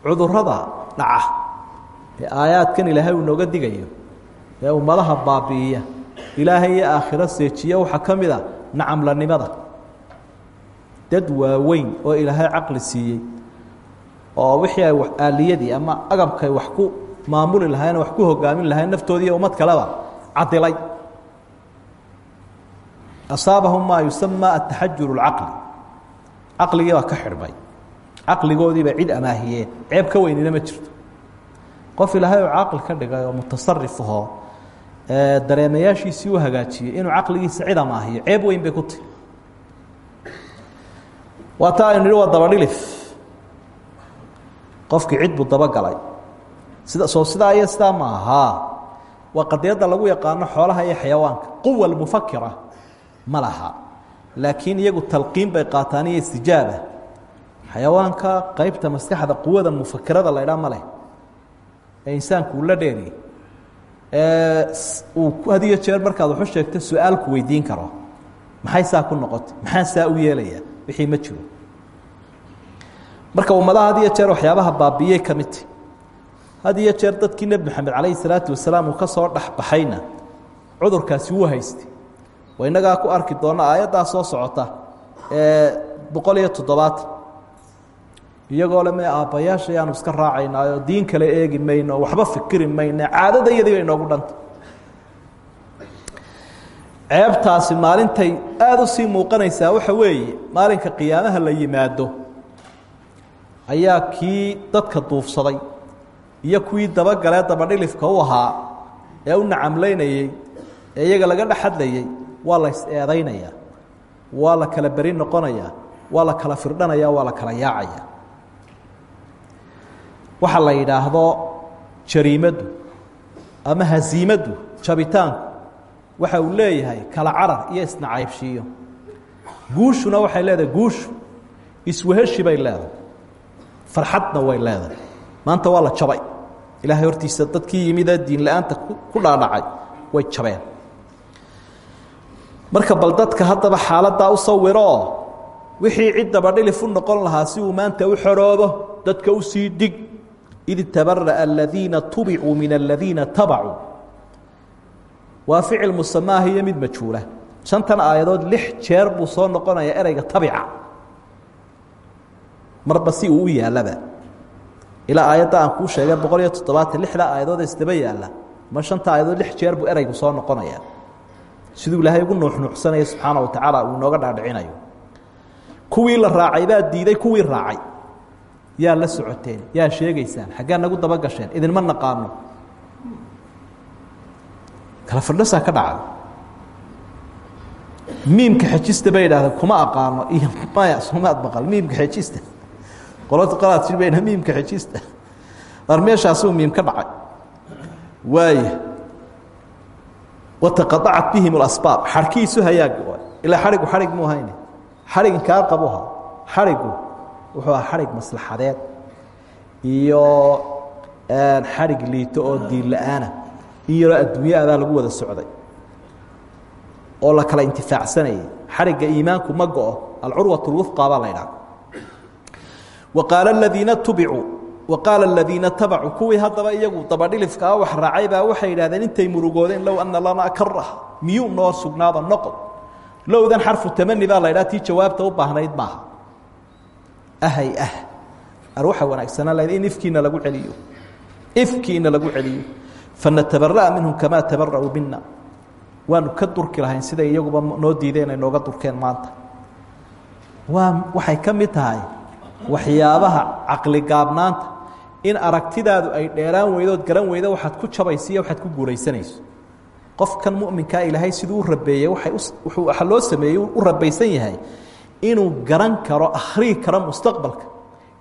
S1: Cudurrada dhaca ee aayaadkan ilaahay uu nooga digayo ee ummadaha baabi'iya ilaahay iyo aakhiro seejiya waxaa ka mid a nacamlanimada dad waaweyn oo ilaahay caqli siiyey oo wixii ay aaliyadii ama agabkay wax ku maamuli lahayen wax ku hogaamin lahayn naftoodii ummad kaleba cadilay asaabahum maa yusamaa ataxajur اlcaqli caqligii baa ka xidhmay. Caqligoodiiba cid amaahiyeen. Ceeb ka weynina ma jirto. Qof ilaahay oo caqli ka dhigay oo mutasarif ahoo dareemayaashiisii u hagaajiyey inuu caqligiisa cid amaahiyo ceeb weyn bay ku tihi waa taa aynu nihi waa dabadhilif qofkii cid buu dabagalay sida soo sidaa iyo sidaa ma aha. Waa qadiyadda lagu yaqaano xoolaha iyo xayawaanka. Quwa almufakira ma laha. Laakiin iyagu talqiin bay qaataan iyo istijaaba. Xayawaanka qaybta maskaxda quwada mufakirada la ydhaa ma leh. Ee insaanku uu la dheeriy uu had iyo jeer markaad waxu sheegto su'aalku weydiin karo. Maxay saa ku noqotay? Maxaa saa u yeelaya wixii ma jiro. Marka ummadaha had iyo jeer waxyaabaha baabiyey ka iyo jeer dadkii nebi maxamed calayhi salaatu wasalaam ka soo dhexbaxayna cudurkaasi wuu haystay. Waa innagaa ku arki doona aayaddaa soo socota ee boqol iyo toddobaatan iyagoo le me aabbayaasha ayaanu iska raacaynaayo diin kale eegi waxba fikiri mayno caadada iyadii dhanta ceebtaasi maalintay aada u sii muuqanaysaa waxa weeye maalinka qiyaamaha la yimaado ayaa kii dadka duufsaday iyo kuwii dabagalee dabadhilifka u ahaa ee u nacamlaynayey ee iyaga laga dhex hadlayey waa la is-eedaynayaa waa la kala beri noqonayaa waa la kala firdhanaya waa la kala yaacaya. Waxa la yidhaahdo jariimaddu ama hasiimaddu jabitaanku waxa uu leeyahay kala carar iyo isnacaybshiiyo guushuna waxay leedahay guushu iswaheshi bay leedahay farxadna way leedahay maanta waa la jabay ilaahay hortiisa dadkii yimidee diin la'aanta ku dhaadhacay way jabeen. Marka bal dadka haddaba xaaladdaa u sawiroo wixii cid dabadhilif u noqon lahaa si uu maanta u xoroobo dadka u sii dig id tabara'a aladiina tubicuu min aladiina tabacuu waa ficil musamaaha iyo mid majhuula. Shantan aayadood lix jeer buu soo noqonaya ereyga tabica marba si uu u yaallaba. Ilaa aayadda aan kuu sheegay boqol iyo toddobaatan lixda aayadood isdaba yaalla ma shanta aayadood lix jeer buu ereygu soo noqonaya. Siduu ilaahay ugu nuuxnuuxsanaya subxaana wa tacaala uu inooga dhaadhicinayo. Kuwii la raacay baa diiday kuwii raacay. Yaa la socoteen yaa sheegaysaan xaggaa nagu daba gasheen idinma naqaano kala fadhasaa ka dhacda miimka xejista bay idhahdeen kuma aqaano iyo maya somaad maqal miimka xejista qolada qolaad si bayna miimka xejista ar meeshaasuu miim ka dhacay. Waaya wataqaacat bihim اlasbaab xarhkiisu hayaag ilaa xadhigu xadhig muu hayne? Xadhig inkaa qabuha xadhigu wuxuu ahaa xadhig maslaxadeed. Iyo xadhig liito oo diin la'aana in yaroo adduunye adaa lagu wada socday oo la kala intifaacsanayay. Xadhigga iimaanku ma go-o alcurwaة اlwufqa baa la ydhaha waqaala aladiina tubicuu waqaala aladiina tabacuu kuwii haddaba iyagu dabadhilifkaa wax raacay baa waxay yidhahdeen intay murugoodeen low ana lanaa karah miyuu noo sugnaada noqod lowdan xarfu tamani baa la ydhaha tii jawaabta u baahnayd maaha. Ahay ah. Ar waxa wanaagsanaa lahayd in ifkiina lagu celiyo. Ifkiina lagu celiyo fanatabara'a minhum kamaa tabara'uu mina waanu ka durki lahayn siday iyaguba noo diideen ay nooga durkeen maanta. Waa waxay ka mid tahay waxyaabaha caqli gaabnaanta. In aragtidaadu ay dheeraan weydood garan weydo waxaad ku jabaysiiyo waxaad ku guulaysanayso qofkan muminkaa ilaahay siduu u rabeeyey waxa loo sameeyey u rabaysan yahay inuu garan karo akhrii karo mustaqbalka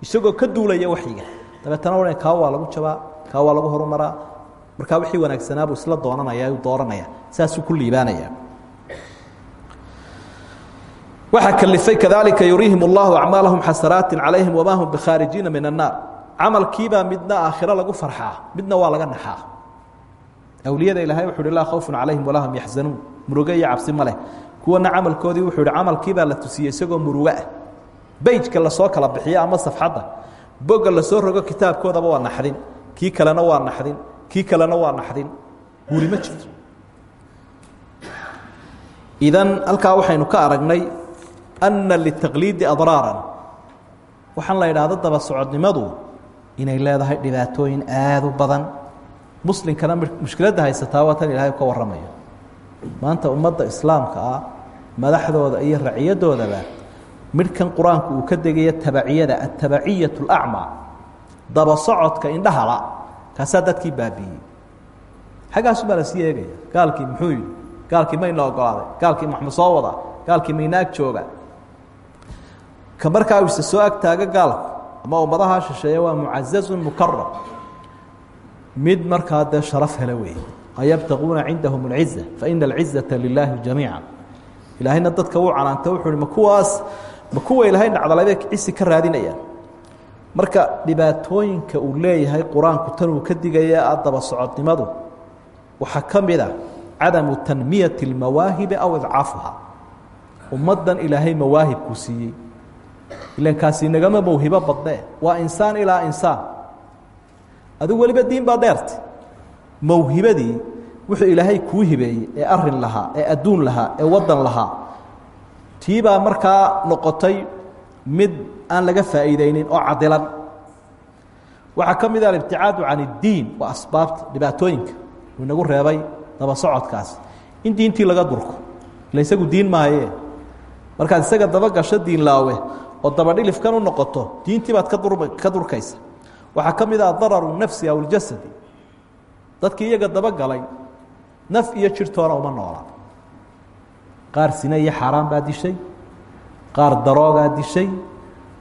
S1: isagoo ka duulaya waxyiga. Dabeetana kaa waa lagu jabaa kaa waa lagu horumaraa markaa wixii wanaagsanaabuu isla doonanaya u dooranaya saasuu ku liibaanaya. Waxaa kalifay kadalika yuriihim اllahu acmaalahum xasaraatin calayhim wamaa hum bikhaarijiina min annaar. Camalkiibaa midna aakhiro lagu farxaa midna waa laga naxaa. Awliyada ilaahay wuxu uhi laa khawfun calayhim walaa hum yaxzanuun. Murugo iyo cabsi ma leh. Kuwana camalkoodii wuxuu ihi camalkiibaa la tusiyey isagoo murugo ah. Beyjka la soo kala bixiyo ama safxadda. Bogga la soo rogo kitaabkoodaba waa naxdin. Kii kalena waa naxdin kii kalena waa naxdin. Guuri ma jirto. Idan halkaa waxaynu ka aragnay ana litaqliidi adraaran. Waxaan la idhaahdo daba socodnimadu inay leedahay dhibaatooyin aada u badan. Muslimkana mushkiladda haysataa waa tan ilahay ka warramayo. Maanta ummadda islaamka ah madaxdooda iyo raciyadoodaba midhkan qur'aanku uu ka degayo tabaciyada atabaciyat اlacmaa daba socodka indhahala kaasaa dadkii baabiiyey xaggaasubaa la sii eegaya. Gaalkii muxuu yidhi? Gaalkii mayna ogolaaday gaalkii maxma soo wada. Gaalkii mayna ag jooga. Ka markaa ise soo ag taaga gaalku ama ummadaha shisheeye waa mucazazun mukaram mid markaa dee sharaf hele wey ayabtaquuna cindahum اlciza faina alcizaةa lilaahi jamiica ilaahayna dadka uu canaanta wuxuu ma kuwaas ma kuwa ilaahay dhacdalade cisi ka raadinayaan marka dhibaatooyinka uu leeyahay qur'aanku tan uu ka digaya adaba socodnimadu waxaa ka mid a cadamu tanmiyati اlmawaahibi aw idcaafuha. Ummaddan ilaahay mawaahibkuu siiyey. Ilan kaasi nagama mawhibo badnee waa insaan ilaa insaan. Adigu weliba diin baa dheerta mawhibadii wuxuu ilaahay kuu hibeeyey ee arrin lahaa ee adduun lahaa ee waddan lahaa. Tii baa markaa noqotay mid aan laga faa'iideynin oo cadilan waxaa ka mid ah alibticaadu can اddiin waa asbaabta dhibaatooyinka uu reebay daba socodkaas. In diintii laga durko ila diin maaye markaad isaga daba gasho diin laawe oo dabadhilifkan u noqoto diintii baad ka dur ka durkaysa. Waxaa ka mid ah dararu nafsi aw اljasadi dadkii iyaga dabagalay naf iyo jirtoona uma noola. Qaar sine iyo xaaraan qaar daroogaa dishay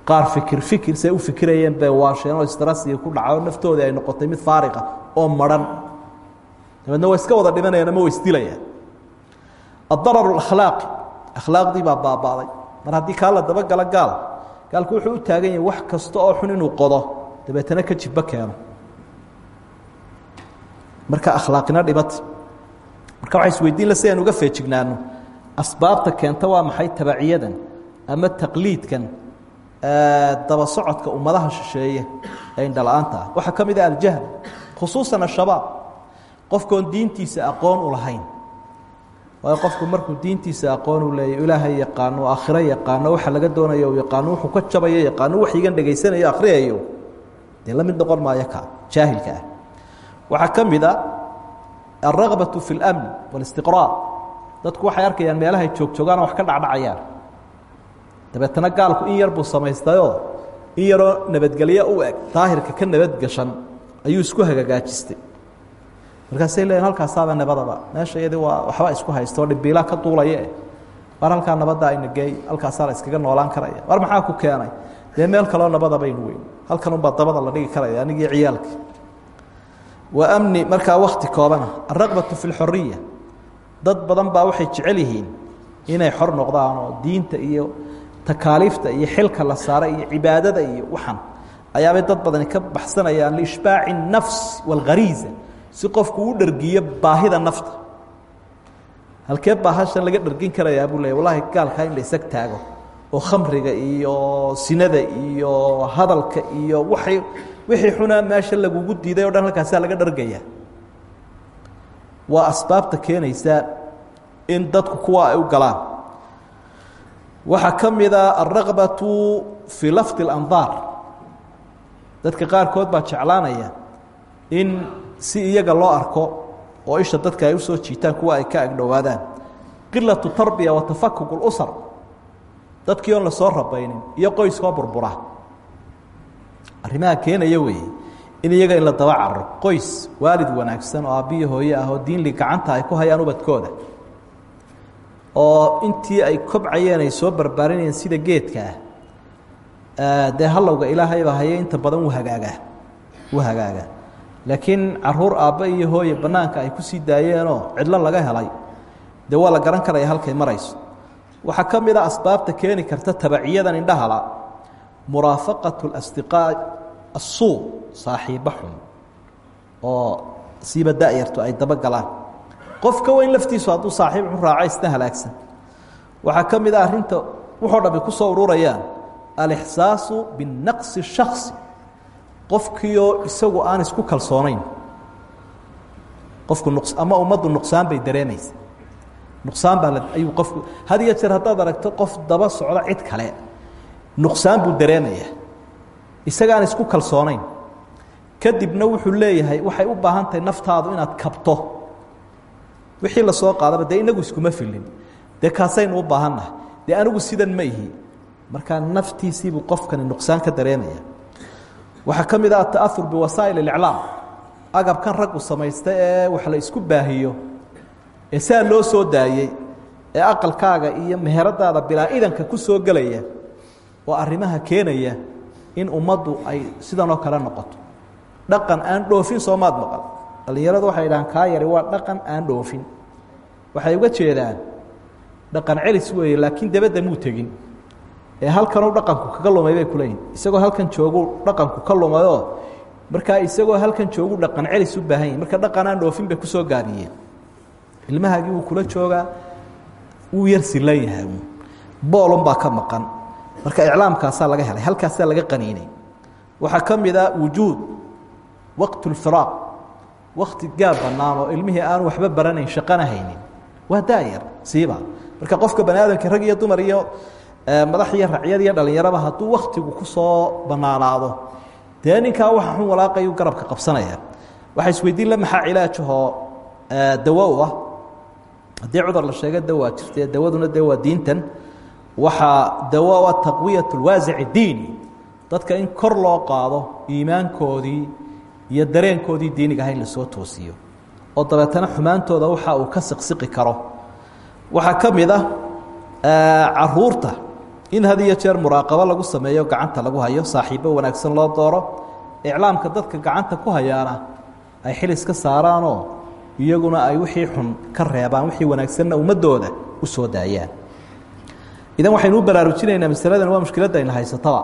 S1: qaar fikir fikir say u fikirayeen bay waasheen oo strasiga ku dhaca oo naftoodii ay noqotay mid faariqa oo maran. Dabeedna way iska wada dhimanayaan ama way isdilayaan addarar اakhlaaqi akhlaaqdii baa baaba'day mar haddii kaa la dabagalo gaal gaalku wuxuu u taagan yahay wax kasta oo xun inuu qodo dabeetana ka jibbo keeno. Marka akhlaaqina dhibata marka waxa isweydiin la si aan uga feejignaano asbaabta keenta waa maxay tabaciyadan ama taqliidkan daba socodka ummadaha shisheeye ee indhala-aanta ah waxaa ka mid ah aljahl khusuusan ashabaab qofkoon diintiisa aqoon u lahayn waayo qofku markuu diintiisa aqoon u leeya ilaahay yaqaano aakhiro yaqaano waxa laga doonayo u yaqaano wuxuu ka jabayo yaqaano waxyigan dhegaysanayo akhriyayo dee la mid noqon maayo ka jaahilka ah waxaa ka mid a alragbaةu fi اlamn wاlistiqraar dadku waxay arkayaan meelahay joogjoogaan wax ka dhacdhacayaan dabeetana gaalku in yar buu samaystayoo in yaroo nabadgelyo u eg daahirka ka nabadgashan ayuu isku hagagaajistay markaasay leeyiin halkaasaaba nabadaba. Meesha iyadii waa waxba isku haysta oo dhibiila ka duulaye war halkaa nabadda ayna geey halkaasaa la iskaga noolaan karaya. War maxaa ku keenay? Dee meel kaloo nabada baynu weyn. Halkan unbaa dabada la dhigi karaya anigii ciyaalkii. Wa amni markaa wakti koobana. Alraqbatu fi lxoriya dad badan baa waxay jecel yihiin inay xor noqdaan oo diinta iyo takaaliifta iyo xilka la saaray iyo cibaadada iyo waxan ayaabay dad badani ka baxsanayaan liishbaaci الnafs wاlghariiza si qofku u dhergiyo baahida nafta halkee baahashan laga dhergin karayaa buu leya wallahi gaalkaa in la isag taago oo khamriga iyo sinada iyo hadalka iyo waay wixii xunaa meesha lagugu diiday o dhan halkaasaa laga dhargaya waa asbaabta keenaysa in dadku kuwa ay u galaan waxaa ka mida alraqbatu fii lafdi اlandaar dadka qaarkood baa jeclaanaya in si iyaga loo arko oo isha dadka ay u soo jiitaan kuwa ay ka agdhowaadaan qilatu tarbiya wa tafakuk اlusr dadkii oon la soo rabaynin iyo qoyskoo burbura. Arrimaha keenaya weeye in iyaga in la daba qoys waalid wanaagsan oo aabbiyo hooye ah oo diinli gacanta ay ku hayaan ubadkooda oo intii ay kobcayeen ay soo barbaarinayeen sida geedka ah dee halowga ilaahaybaa haye inta badan u hagaagaa u hagaagaa. Laakiin carruur aabba iyo hooye bannaanka ay ku sii daayeenoo cidlo laga helay dee waa la garan karaya halkay marayso. Waxaa ka mid a asbaabta keeni karta tabaciyadan indhahala muraafaqatu اlasdiqaa asuu saaxiibo xun oo siiba da'yartu ay daba galaan qofka weyn laftiisu hadduu saaxiib xun raaco halaagsan. Waxaa ka mid a arrinta wuxuu dhami ku soo ururayaan alixsaasu binaqsi الshaksi qofkiioo isagu aan isku kalsoonayn. Qofku ama ummaddu nuqsaan bay dareemaysa. Nuqsaan baa ayuu qofku had iyo jeer aragto qof daba socda cid kale nuqsaan buu dareemayaa. Isagaan isku kalsoonayn. Kadibna wuxuu leeyahay waxay u baahan naftaadu inaad kabto wixii la soo qaadaba dee inagu iskuma filin. Dee kaasaynu u baahannahay dee anigu sidan ma ihi. Markaa naftiisiibuu qofkani nuqsaan ka dareemaya waxaa ka mid ah ata'ahur biwasaa'il اliclaam agabkan raggu samaysta ee wax la isku baahiyo. Ee saa loo soo daayey ee aqalkaaga iyo meheradaada bilaa idanka ku soo gelaya oo arrimaha keenaya in ummaddu ay sidanoo kale noqoto. Dhaqan aan dhoofin soomaad maqal dhallinyaradu waxay dhahaan kaa yari waa dhaqan aan dhoofin. Waxay uga jeedaan dhaqan celis weeye laakiin debadda muu tegin. Ee halkanuu dhaqanku kaga lumay bay kuleeyihin isagoo halkan jooguu dhaqanku ka lumayoo markaa isagoo halkan joogu dhaqan celis u baahan yahi marka dhaqan aan dhoofin bay ku soo gaabiyeen ilmahaagii wuu kula joogaa wuu yar silan yahay. Boolun baa ka maqan. Marka iclaamkaasaa laga helay halkaasaa laga qaniinay. Waxaa ka mid a wujuud waqt اlfiraaq wakti gaab banaan oo ilmihii aanu waxba baranayn shaqana waa daayar siiba. Marka qofka baniaadamka rag iyo dumar iyo eh, madax iyo racyad iyo dhalinyaraba hadduu waktigu ku soo banaanaado dee waxa xun walaaqayu garabka qabsanaya. Waxaa isweydiin la maxaa cilaajahoo eh, dawo ah. Haddii cudar la sheega dawaa jirta dawaduna dee diintan. Waxaa dawo u ah diini. Dadka in kor loo qaado iimaankoodii iyo dareenkoodii diiniga aha in la soo toosiyo. oo dabeetana xumaantooda waxa uu ka siqsiqi karo. Waxaa ka mid ah carruurta in had iyo jeer muraaqabo lagu sameeyo gacanta lagu hayo saaxiibo wanaagsan loo dooro iclaamka dadka gacanta ku hayaana ay xilis ka saaraanoo iyaguna ay wixii xun ka reebaan wixii wanaagsanna ummadooda u soo daayaan. Idan waxaynu u baraarujinaynaa masaladan waa mushkiladda ayna haysataba.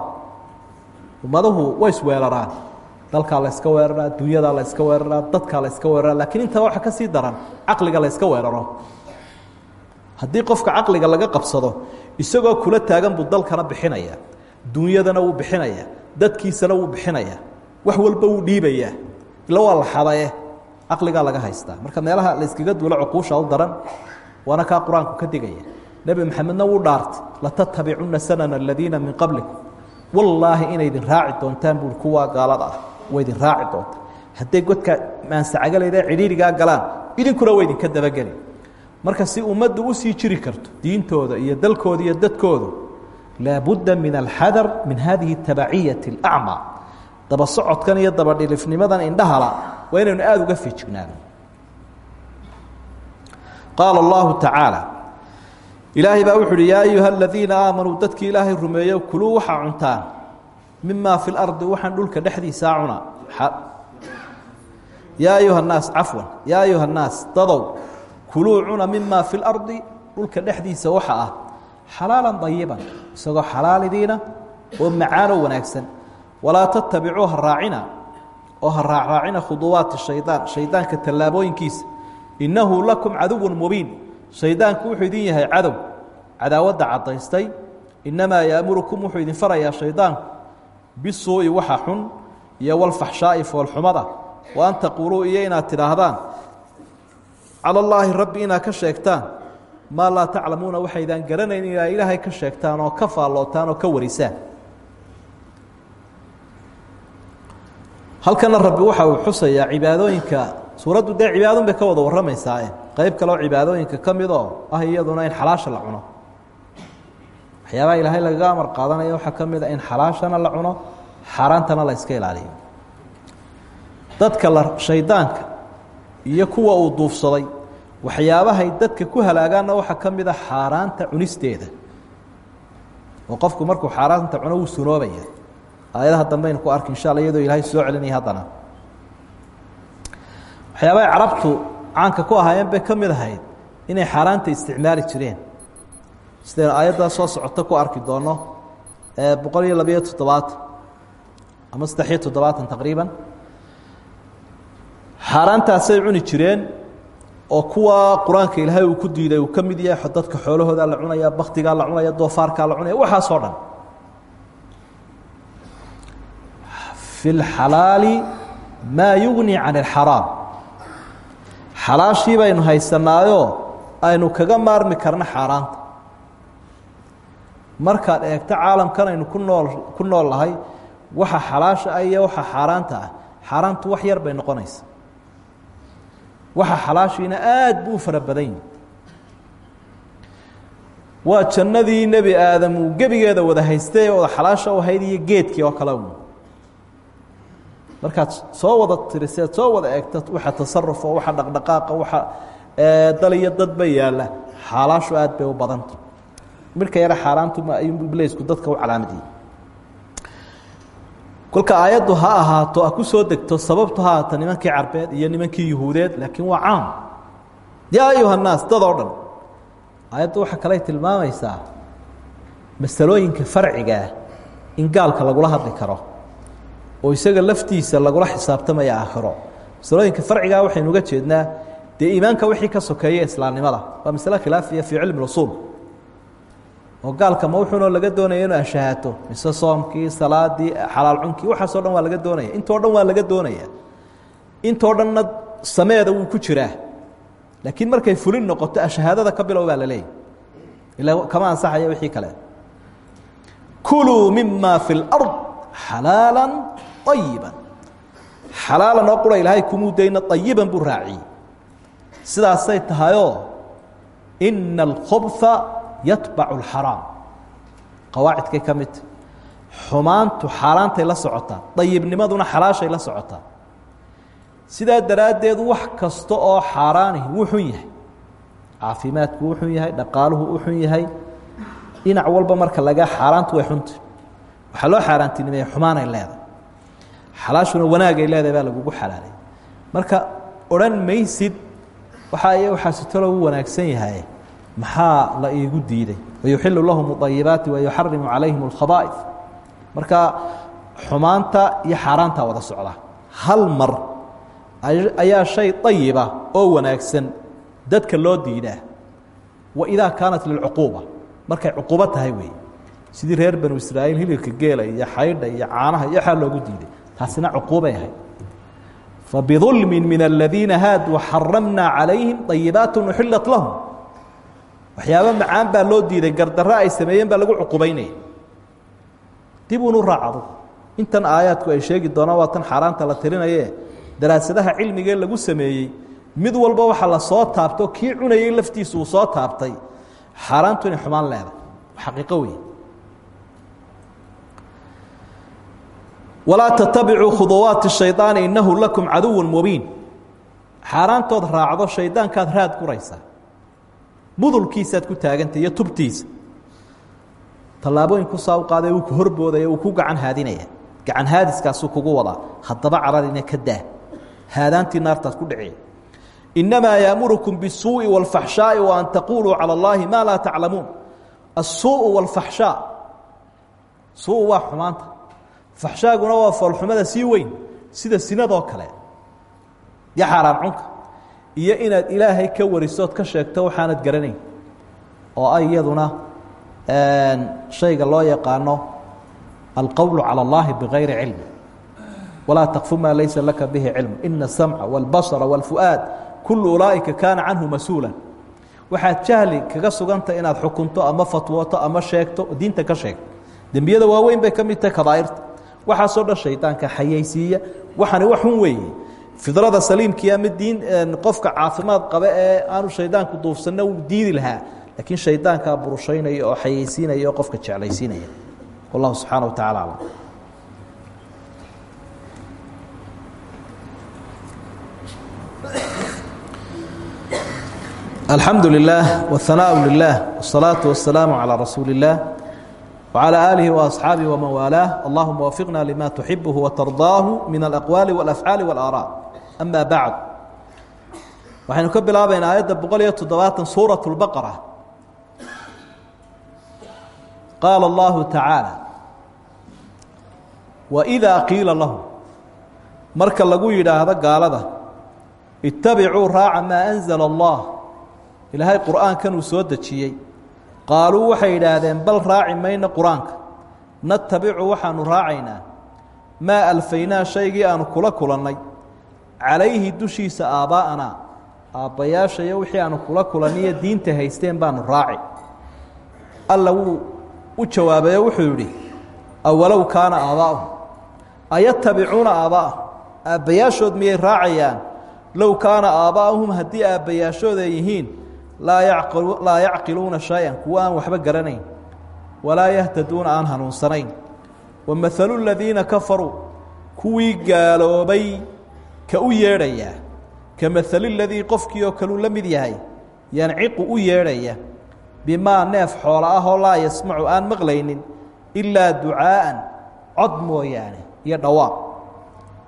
S1: Ummaduhu way isweeraraan dalkaa la yska weeraraa dunyadaa la yska weeraraa dadkaa la yska weeraraa laakiin intaa waxa ka sii daran caqliga la yska weeraro. Haddii qofka caqliga laga qabsado isagoo kula taagan buu dalkana bixinaya dunyadana wuu bixinaya dadkiisana wuu bixinaya wax walba wuu dhiibayaa ila waa la xadaye caqligaa laga haystaa. Marka meelaha la yskaga duulo cuquusha u daran waana kaa qur'aanku ka digaya. Nebi maxamedna wuu dhaartay latattabicunna sanana aladiina min qablikum. Wallaahi inay idin raaci doontaan buui kuwaa gaalada ah way idin raaci doontaa hadday godka maansacagalayda cidhiirigaa galaan idinkuna way idinka dabageli. Marka si ummaddu u sii jiri karto diintooda iyo dalkooda iyo dadkooda laabudda min alxadar min hadihi tabaciyati اlacmaa daba socodkan iyo daba dhilifnimadan indhahala waa inaynu aada uga feejignaano. Qaala allahu tacaala ilaahay baa wuxu uhi yaa ayuha aladiina aamanuu dadkii ilaahay rumeeyo kuluu waxaa cuntaan mima fi lardi waxaan dhulka dhexdiisaa cuna yaa ayuha naas cafwan yaa ayuha naas dadow kuluu cuna mima fi lardi dhulka dhexdiisa waxa ah xalaalan dayiban isagoo xalaalidiina oo macaanoo wanaagsan walaa tatabicuu ha raacina oo ha raacraacina khuduwaati shaydaan shaydaanka tallaabooyinkiisa innahu lakum caduwun mubiin shaydaanku wuxuu idin yahay cadow cadaawadda caddaystay innamaa yaamurukum wuxuu idin farayaa shaydaanku bisuu'i waxa xun iyo walfaxshaa'i foolxumada wa an taquuluu iyo inaad tidhaahdaan cala allaahi rabbi inaad ka sheegtaan maa laa taclamuuna waxaydaan garanayn inaa ilaahay ka sheegtaan oo ka faallootaan oo ka warisaan. Halkana rabbi waxa uu xusayaa cibaadooyinka suuraddu dee cibaadun bay ka wada warramaysaa qeyb kaleoo cibaadooyinka ka mid ah iyaduna in xalaasha la cuno waxyaabaha ilaahay lagaga amar qaadanaya waxaa ka mid a in xalaashana la cuno xaaraantana la iska ilaaliyo. Dadka la shaydaanka iyo kuwa uu duufsaday waxyaabahay dadka ku halaagaanna waxaa ka mid a xaaraanta cunisteeda. Oo qofku markuu xaaraanta cuno wuu sunoobaya aayadaha dambeaynu ku arki insha alla iyadoo ilaahay soo celinaya haddana. Waxyaabahay carabtu caanka ku ahaayeen bay ka mid ahayd inay xaaraanta isticmaali jireen sidaynu aayaddaa soo socota ku arki doono boqol iyo labiyo toddobaatan ama saddexiyo toddobaatan taqriiban. Xaaraantaasay jireen oo kuwa qur'aanka ilaahay uu ku diiday uu ka yahay dadka xoolahoodaa la cunaya baktigaa la cunaya doofaarkaa la cunaya waxaasoo dhan. Fi اlxalaali maa yugni can اlxaraam xalaashii baynu haysanaayoo aynu kaga maarmi karna xaaraanta markaad eegto caalamkan aynu ku nool ku nool nahay waxa xalaasha ah iyo waxa xaaraanta ah. Xaaraantu wax yar bay noqonaysa. Waxa xalaashiina aad buu u fara badan yahi waa jannadii nebi aadam uu gebigeeda wada haystay ee wada xalaasha u ahayd iyo geedkii oo kale markaad soo wada tiriseed soo wada eegto waxa tasarufo waxa dhaqdhaqaaqa waxa dal iyo dadba yaalla. Xaalaashu aad bay u badanta midhka yare xaaraantu ayuu ibleysku dadka u calaamadiyey kolka aayaddu ha ahaato ha ku soo degto sababtu ha ahaato nimankii carbeed iyo nimankii yuhuudeed laakiin waa caam. Yaa ayuha nnaas dad oo dhan aayaddu waxa kaley tilmaamaysaa masalooyinka farcigaah in gaalka lagula hadli karo oo isaga laftiisa lagula xisaabtamaya aakhiro. Masalooyinka farcigaa waxaynu uga jeednaa dee iimaanka wixii ka sokeeya islaamnimada waa masale khilaafiya fii cilmi usuul oo gaalka ma wuxuunoo laga doonaya inuu ashahaato? Mise soomkii salaadii xalaal cunkii waxaasoo dhan waa laga doonaya. Intoo dhan waa laga doonaya. Intoo dhanna sameeda wuu ku jiraa. Laakiin markay fulin noqoto ashahaadada ka bilow baa la leeyahy ila kama ansaxaya wixii kale. Kuluu mima fi اlard xalaala ayiba xalaalan oo qura ilaahay kumuu dayna ayiban buu raaciyey. Sidaasay tahayoo ina alkhubha yatbacu اlxaraam qawaacidkay ka midta xumaantu xaaraantay la socotaa dayibnimaduna xalaashay la socotaa. Sidaa daraaddeed wax kasta oo xaaraanihi wuu yahay caafimaadku wuu yahay dhaqaaluhu u yahay dhinac walba marka laga xaaraantu way xunta waxaa loo xaaraantinimeeya xumaanay leedahay. Xalaashuna wanaagay leedahay baa lagugu xalaalay. Marka odhan maysid waxaa iyo waxaasi talo u wanaagsan yahay maxaa la iigu diiday? Wayuxilu lahum اayibaati wayuxarimu calayhim اlkhaba'if marka xumaanta iyo xaaraantaa wada socda. Hal mar ayaa shay ayiba oo wanaagsan dadka loo diidaa. Waidaa kaanat lilcuquuba. Markay cuquubo tahay weeye. Sidii reer banu israa'iil hililka geela iyo xaydha iyo caanaha iyo waxaa loogu diiday. Taasina cuquubay ahayd fabidulmi min aladiina haaduu xaramnaa calayhim ayibaat uxilat lahum waxyaabo macaan baa loo diiday gardarro ay sameeyeen baa lagu cuqubaynaya dib uunu raac adugu intan aayaadku ay sheegi doonaan waa tan xaaraanta la tirinaye daraasadaha cilmigee lagu sameeyey. Mid walba waxa la soo taabto kii cunayey laftiisu uu soo taabtay. Xaaraantu inay xumaan leedahay. Xaqiiqo wey walaa tatabicuu khuduwaati shayطaani inahu lakum caduw mubiin. Xaaraantood raacdo shaydaankaad raad guraysaa budulkiisaad ku taagantay iyo tubtiisa tallaabooyinku saa u qaadee uu ku horboodaya uu ku gacan haadinaya gacan haadiskaasuu kugu wadaa haddaba cararina ka daa haadaantii naartaad ku dhacee inamaa yaamurukum bisuuءi wاlfaxshaaءi wa an taquluu calى اllahi ma laa taclamuun الsuuء wاlfaxshaaء suu waa xumaanta faxshaaguna waa foolxumada sii weyn sida sinadoo kale iyo xaaraan cunka iyo inaad ilaahay ka warisood ka sheegto waxaanad garanayn oo ay iyaduna shayga loo yaqaano alqowl calى اllahi bigayri cilmi walaa takfu maa laysa laka bihi cilm ina الsamca wاlbasra wاlfu'aad kulu ulaa'ika kaana canhu mas-uula waxaad jahli kaga suganta inaad xukunto ama fatwooto ama sheegto diinta ka sheegto dembiyada waaweyn bay ka mid tahay kabaa'irta waxaasoo dhan shaydaanka xayaysiiya waxani wax xun weeye fidrada saliimkiia mid diin qofka caafimaad qaba ee aanu shaydaanku duufsanna uu diidi lahaa laakiin shaydaankaa burushaynaya oo xayaysiinaya oo qofka jeclaysiinaya wallahu subxaana wa tacala aclam alxamdu lilah wاhanaaءu lilah wالsalaaةu wasalaamu calىa rasuuli اllah wعalى aalihi وaصxaabihi waman waalaah allahuma wafiqna lima tuxibuhu watardaahu min alaqwaali wاlafcaali wاlaaraa ama bacd waxaynu ka bilaabaynaa aayadda boqol iyo toddobaatan suuraة اlbaqara qaala اllahu tacaalى wإidaa qiila lahu marka lagu yidhaahdo gaalada itabicuu raaca maa anzla اllah ilaahay qur'aankan uu soo dejiyey qaaluu waxay yidhaahdeen bal raaci mayno qur-aanka natabicu waxaanu raacaynaa maa alfaynaa shaygii aanu kula kulannay calayhi dushiisa aabbaa'anaa aabbayaashayo wixii aanu kula kulannaiyo diinta haysteen baanu raaci. Alla wuu u jawaabayo wuxuu yidhi awalow kaana aabbaa'uhum ayatabicuuna aabbaa'ahum aabbayaashood miyay raacayaan? Low kaana aabbaa'uhum haddii aabbayaashood ay yihiin laa yacqiluuna shay-an kuwa aan waxba garanayn walaa yahtaduuna aan hanuunsanayn. Wa mahalu ladiina kafaruu kuwii gaaloobay ka u yeedhayaa ka mahali ladii qofkii oo kaluu la mid yahay yanciqu u yeedhaya bimaa neef xoolo ahoo laa yasmacu aan maqlaynin ilaa ducaa'an cod mooyaane iyo dhawaaq.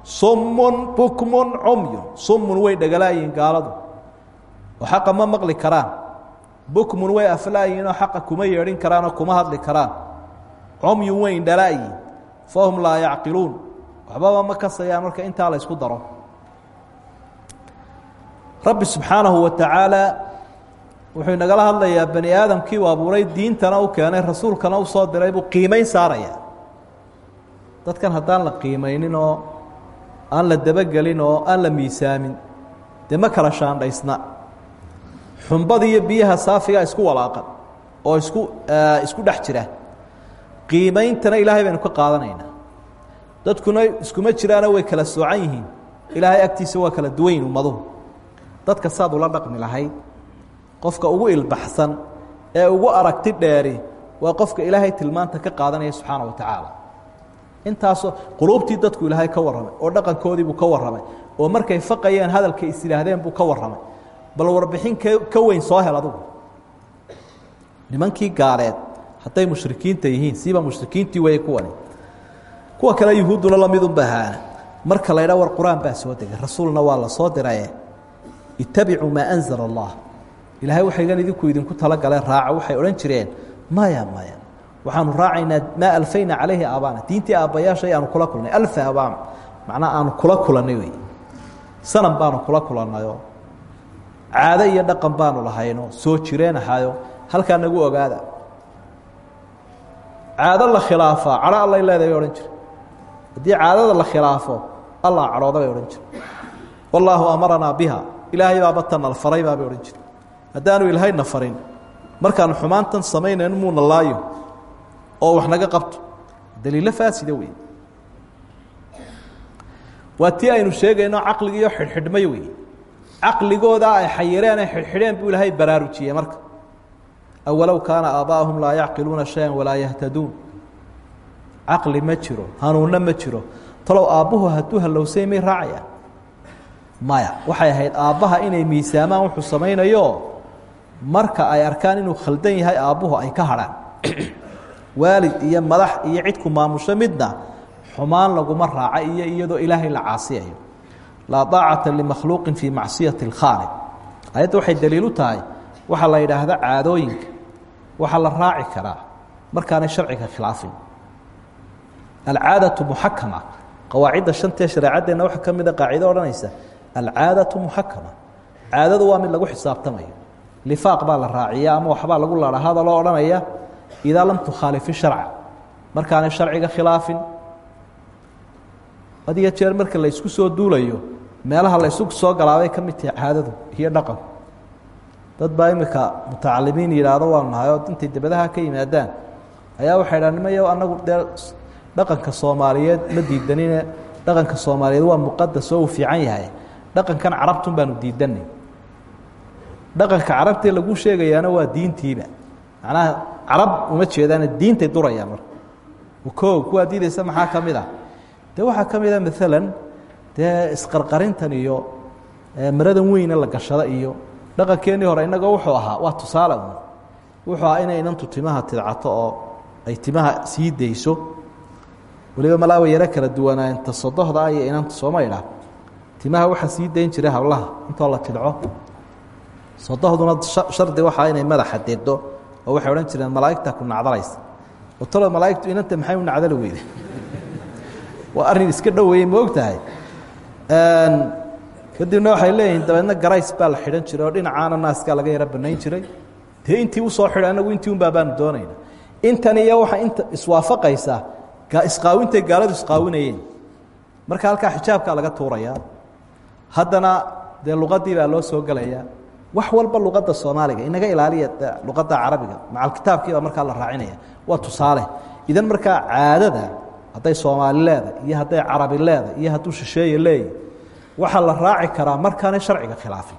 S1: Summun bukmun cumyun summun way dhagalaayihin gaaladu. Oo xaqa ma maqli karaan. Bukmun way aflaayihin oo xaqa kuma yeedhin karaan oo kuma hadli karaan. Cumyun way indhalaayihin fahum laa yacqiluun. Waxbaba ma kasayaan marka intaa la ysku daro rabbi subxaanahu wa tacaala wuxuu inagala hadlayaa bani aadamkii u abuuray diintana u keenay rasuulkana u soo diray buu qiimeyn saaraya dadkan haddaan la qiimaynin oo aan la dabagelin oo aan la miisaamin dee ma kala shaandhaysna. Xumbada iyo biyaha saafiga isku walaaqan oo isku isku dhex jira. Qiimeyntana ilaahay baynu ka qaadanaynaa. Dadkuna iskuma jiraano way kala soocan yihiin. Ilaahay agtiisa waa kala duwayn ummaduhu dadka saad ula dhaqmi lahayd qofka ugu ilbaxsan ee ugu aragti dheeri waa qofka ilaahay tilmaanta ka qaadanaya subxaana wa tacaala. Intaasoo quluubtii dadku ilaahay ka warramay oo dhaqankoodii buu ka warramay oo markay faqayeen hadalkay is buu ka warramay. Bal warbixin ka weyn soo hel adugu. Nimankii gaaleed hadday mushrikiinta yihiin siiba mushrikiintii weeye kuwani. Kuwa kale yuhuudduna lamidunba ahaana marka la ydhaa war qur'aan baa soo degay rasuulna waa la soo diraye ittabicuu maa anzala allah ilaahay waxaygan idinku idinku talagaleen raaca waxay odhan jireen maya maya waxaanu raacaynaa maa alfayna calayhi aabaana diintii aabbayaashay aanu kula kulnay alfa aabaa macnaa aanu kula kulannay wey sanam baanu kula kulannayoo caado iyo dhaqan baanu lahayno soo jireen ahaayo halkaa nagu ogaada. Caado la khilaafaa cadho allay leedahay bay odhan jire caadada la khilaafo allah cadhooda bay odhan jire wallaahu amaranaa biha ilaahay baaba tanal faray baabay odhan jire haddaanu ilaahayna farin markaanu xumaantan samaynayn muuna laayo oo wax naga qabto. Daliilo faasida wey waa tii aynu sheegayno caqligiiyo xidhxidhmay wey caqligooda ay xayireen ay xidhxidheen buu ilaahay baraarujiyey marka. Awalow kaana aabaa'ahum laa yacqiluuna shayan walaa yahtaduun. Caqli ma jiro hanuunna ma jiro. Talow aabbuhu hadduu hallowsay may raacayaan maya waxay ahayd aabbaha inay miisaamaan wuxuu samaynayo. Marka ay arkaan inuu khaldan yahay aabbuhu ay ka hadhaan waalid iyo madax iyo cidku maamusho midna xumaan laguma raaca iyo iyadoo ilaahay la caasiyayo. Laa daacata limakhluuqin fii macsiyati اlkhaaliq ayadda waxay daliilu tahay waxaa la yidhaahda caadooyinka. Waxaa la raaci karaa markaanay sharciga khilaafin. Alcaadaةu muxakama. Qawaacidda shantee shareecadeenna waxaa ka mida qaacido odhanaysa alcaadaةu muxakama caadadu waa mid lagu xisaabtamayo. Lifaaq baa la raaciya ama waxbaa lagu ladha hadaloo odhanaya idaa lam tukhaalifi sharca. Markaanay sharciga khilaafin. Had jeer marka la soo duulayo meelaha la soo galaabay ka mid tahay caadadu iyo dhaqanku dad baa imika mutacalimiin yidhaahdo waa nahay oo intay debadaha ka yimaadaan. Ayaa waxay dhaa nimayo annagu dee dhaqanka soomaaliyeed ma diidanine dhaqanka soomaaliyeed waa muqadas oo uu fiican yahay dhaqankan carabtun baanu diidanay dhaqanka carabtee lagu sheegayaana waa diintiiba macnaha carab uma jeedaane diintay durayaan marka. Ko kuwaa diidaysa maxaa ka mid ah? De waxaa ka mida maalan dee isqarqarintan iyo maradan weyne la gashada iyo dhaqankeenii hore innagoo wuxuu ahaa waa tusaale wuxuu ahaa inay inantu timaha tidcato oo ay timaha sii dayso. Weliba malaawa yaro kala duwanaayen tasadohda iyo inanta sooma idhaa timaha waxaa sii dayn jiray hablaha intoo la tidco sadohduna shardi waxaa inay madaxa dedo oo waxay odhan jireen malaa'igta ku nacdalaysa. Oo talo malaa'igtu inanta maxay u nacdali weyde? Waa arrin iska dhoweeyey ma og tahay kadibna waxay leeyihiin dabeedna garays baa la xidhan jiray oo dhinacaana naaskaa laga yaro banayn jiray. Dee intii u soo xidha anagu intii un baa baanu doonayna. Intan iyo waxa inta iswaafaqaysa isqaawintay gaaladu isqaawinayeen. Marka halkaa xijaabkaa laga tuurayaa haddana dee luqadii baa loo soo gelayaa wax walba luqadda soomaaliga inaga ilaaliya luqadda carabiga macalkitaabkii baa markaa la raacinaya waa tusaale. Idan markaa caadada hadday soomaali leedahay iyo hadday carabi leedahay iyo hadduu shisheeye leeyahy waxaa la raaci karaa markaanay sharciga khilaafin.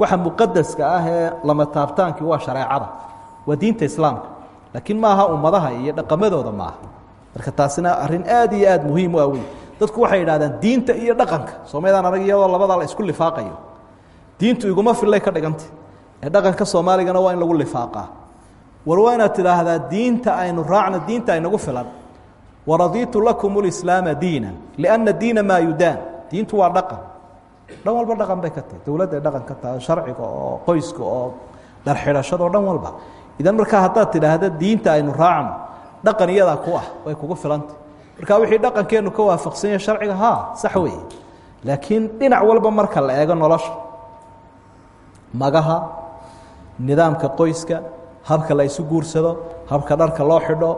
S1: Waxa muqadaska ah ee lama taabtaankii waa shareecada waa diinta islaamka. Laakiin maaha ummadaha iyo dhaqamadooda maaha. Marka taasina arrin aad iyo aad muhiim u ah wey dadku waxay yidhahdaan diinta iyo dhaqanka. Soomaydaan arag iyadoo labadaa la isku lifaaqayo. Diintu iguma fillay ka dhiganta ee dhaqanka soomaaligana waa in lagu lifaaqaa. War waa diinta aynu raacno diinta aynagu filan. Waradiitu lakum اlislaama diina lianna diina maa yudaan diintu waa dhaqan. Dhan walba dhaqan bay ka tahay. Dowladday dhaqan ka sharciga oo qoyska oo dharxidhashada oo dhan walba. Idan markaa haddaad tidhaahda diinta aynu raacno dhaqan iyadaa ku ah way kugu filantah marka wixii dhaqankeennu ka waafaqsan yahay sharciga haa sax weeye. Laakiin dhinac walba marka la eego nolosha magaha nidaamka qoyska habka la isu guursado habka dharka loo xidho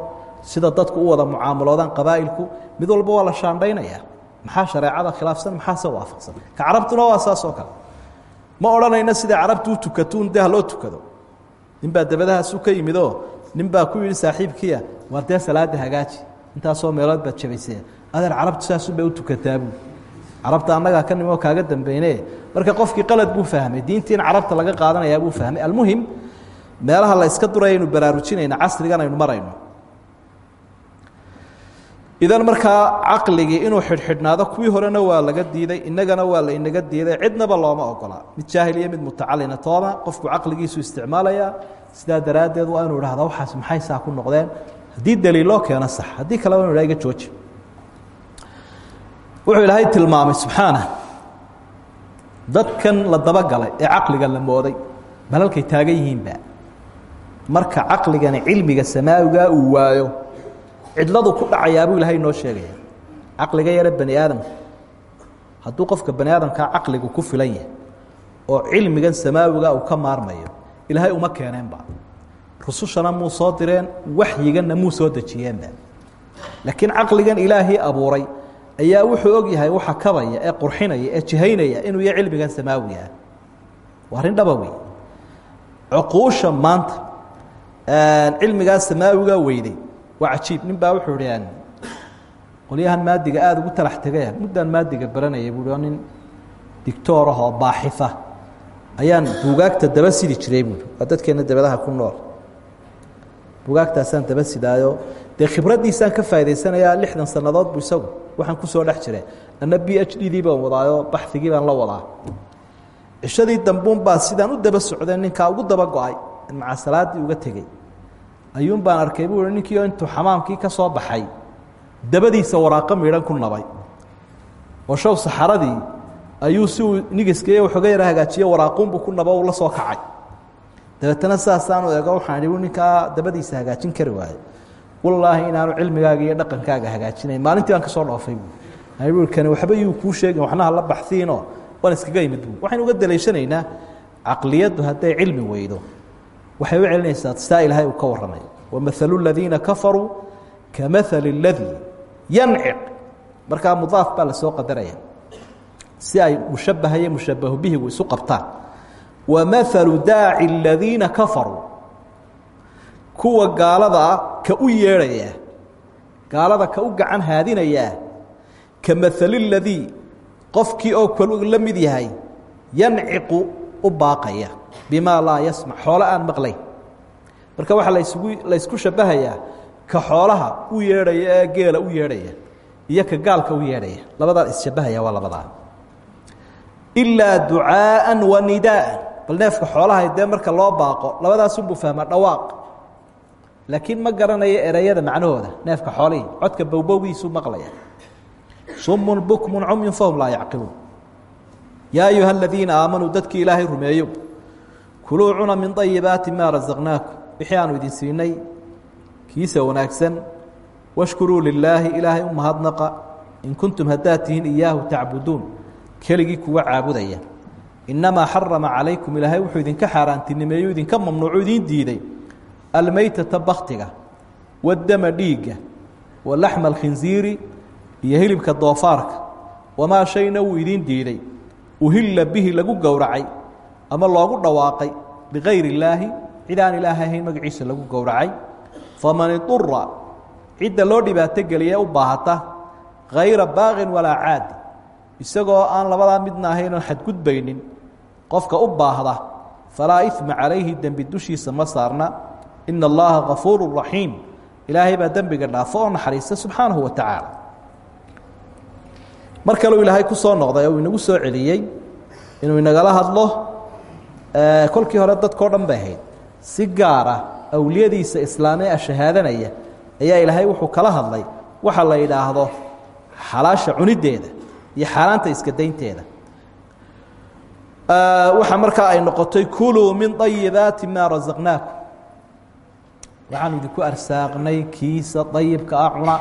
S1: sida dadku u wada mucaamaloodaan qabaa'ilku mid walba waa la shaandhaynaya. Maxaa shareecada khilaafsan maxaase waafaqsan? Ka carabtuna waa saas oo kale. Ma odhanayno sida carabtu u tukatuun dee ha loo tukado? Ninbaa dabadahaasu ka yimidoo? Nin baa ku yidhi saaxiibkiia waar dee salaada hagaaji intaasoo meelood baad jabaysee. Adeer carabtu saasunbay u tukataabu carabta annagaa ka nimoo kaaga dambeyne marka qofkii qalad buu fahmay. Diintii in carabta laga qaadanayaa buu fahmay. Almuhim meelaha la iska durayaynu baraarujinayna casrigan aynu marayno. Idan markaa caqligii inuu xidhxidhnaado kuwii horena waa laga diiday innagana waa la inaga diiday. Cidnaba looma ogola. Mid jaahil iyo mid mutacalina toona qofku caqligiisu isticmaalaya sidaa daraaddeed waa inuu idhahda waxaas maxay saa ku noqdeen haddii daliiloo keeno sax. Haddii kaleba inu iga jooji. Wuxuu ilaahay tilmaamay subxaana dadkan la dabagalay ee caqliga la mooday balalkay taagan yihiinba marka caqligani cilmiga samaawigaa uu waayo cidladu ku dhacayaabuu ilaahay noo sheegaya caqliga yare bani aadamka hadduu qofka bani aadamkaa caqligu ku filan yahay oo cilmigan samaawiga uu ka maarmayo ilaahay uma keeneenba rusushana muu soo direen waxyiganna muu soo dejiyeenba laakiin caqligan ilaahii abuuray ayaa wuxuu og yahay waxa kabaya ee qurxinaya ee jihaynaya inuu yahay cilmigan samaawiga ah. Waa arrin dhaba wey cuquusha maanta cilmigaa samaawigaa weyday waa cajiib. Nin baa wuxuu ihi qolyahan maadiga aada ugu talax tegaya muddaan maadiga baranayay buui nin dictoor ah oo baaxifa. Ayaan buugaagta daba sidi jiray buui waa dadkeena dabadaha ku nool buugaagtaasaan daba sidaayo. Dee khibraddiisaan ka faa'idaysanayaa lixdan sannadood bu isagu waxaan ku soo dhex jiray. Anna b h d dii baan wadaayo baxigii baan la wadaa. Cishadii dambuun baa sidaan u daba socday ninkaa ugu daba go'ay maca salaaddii uga tegey. Ayuun baan arkay buu i ninkii intuu xamaamkii ka soo baxay dabadiisa waraaqo miidhan ku nabay. Oo show saxaradii ayuu si uu nigiskaiy waxooga yara hagaajiye waraaquunbuu ku nabo uu la soo kacay dabeetana saasaanu eego waxaan ihi ninkaa dabadiisa hagaajin kari waaye wallaahi inaanu cilmigaaga iyo dhaqankaaga hagaajinayn maalintii baan ka soo dhoofay bu kani waxba yuu kuu sheegin waxna hala baxsiinoo waan iskaga yimid bu waxaynu uga dalaishanaynaa caqliyaddu hadday cilmi weydo. Waxay u celinaysaa saa ilaahay uu ka warramay. Wamahalu ladiina kafaruu kamahali اladii yanciq markaa mudaaf baa la soo qadaraya si ay mushabaha iyo mushabahu bihigu isu qabtaan wamalu daaci aladiina kafaruu kuwa gaaladaa ka u yeedhayaa gaalada ka u gacan haadinayaa ka maali ladii qofkii oo kalu la yahay yanciqu u baaqaya bimaa laa yasmac xoolo aan maqlayn marka waxaa lasgu laysku shabahayaa ka xoolaha u yeedhaya geela u yeedhaya iyo ka gaalka u yeedhaya labadaa isshabahaya waa labadaa ilaa ducaaa wanidaa bal neefka xoolaha dee marka loo baaqo labadaasunbuu fahmaa dhawaaq. Laakiin ma garanayo ereyada macnahooda neefka xoolihii codka bowbowgiisuu maqlaya. Sumun bukmun cumyun fahum laa yacqiluun. Yaa ayuha aladiina aamanuu dadkii ilaahay rumeeyo kuluu cuna min ayibaati maa rasaqnaakum wixii idin siinay kiisa wanaagsan. Washkuruu lilaahi ilaahay u mahadnaqa. In kuntum haddaad tihiin iyaahu tacbuduun keligii kuwa caabudaya inamaa xarama calaykum ilaahay wuxuu idinka xaaraantinimeeyo idinka mamnuucu idiin diiday almeytata baktiga waddama dhiigga wa laxma alkhinsiiri iyo hilibka doofaarka wamaa shayna wuu idiin diiday uhilla bihi lagu gowracay ama loogu dhawaaqay bikayr illaahi cid aan ilaahay ahayn magaciisa lagu gowracay faman idura cidda loo dhibaato geliye u baahata hayra baaqin walaa caadi isagoo aan labadaa midna ahayn oon xadgudbaynin qofka u baahda falaa ima calayhi dembi dushiisa ma saarna. Ina allaha gafuuru raxiim ilaahay baa dembiga dhaafo oo naxariista subxaanahu wa tacaala. Mar kaleu ilaahay ku soo noqday oo inagu soo celiyey inuu inagala hadlo kolkii hore dadkao dhan bay ahayd. Si gaara awliyadiisa islaamee shahaadanaya ayaa ilaahay wuxuu kala hadlay. Waxa la yidhaahdo xalaasha cunideeda iyo xaaraanta iska daynteeda waxa markaa ay noqotay kuluu min ayibaati maa rasaqnaakum waxaanu idinku arsaaqnay kiisa ayibka ah cuna.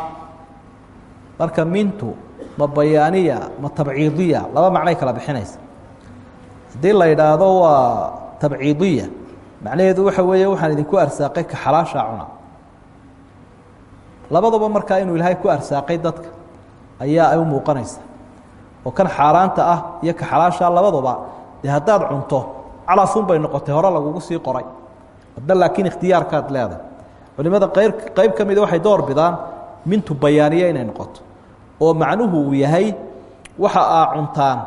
S1: Marka mintu ma bayaaniya ma tabciidiya laba macnay kala bixinaysa. Haddii la yidhaahdo waa tabciidiya macnaheedu waxa weeye waxaan idinku arsaaqay ka xalaashaa cuna. Labaduba markaa inuu ilaahay ku arsaaqay dadka ayaa ay u muuqanaysa. Oo kan xaaraanta ah iyo ka xalaashaa labaduba dee haddaad cunto calafun bay noqotay hore lagugu sii qoray. Hadna laakiin ikhtiyaarkaad leedahay. Culimada qayb qayb ka mida waxay door bidaan mintu bayaaniye inay noqoto. Oo macnuhu uu yahay waxa aa cuntaan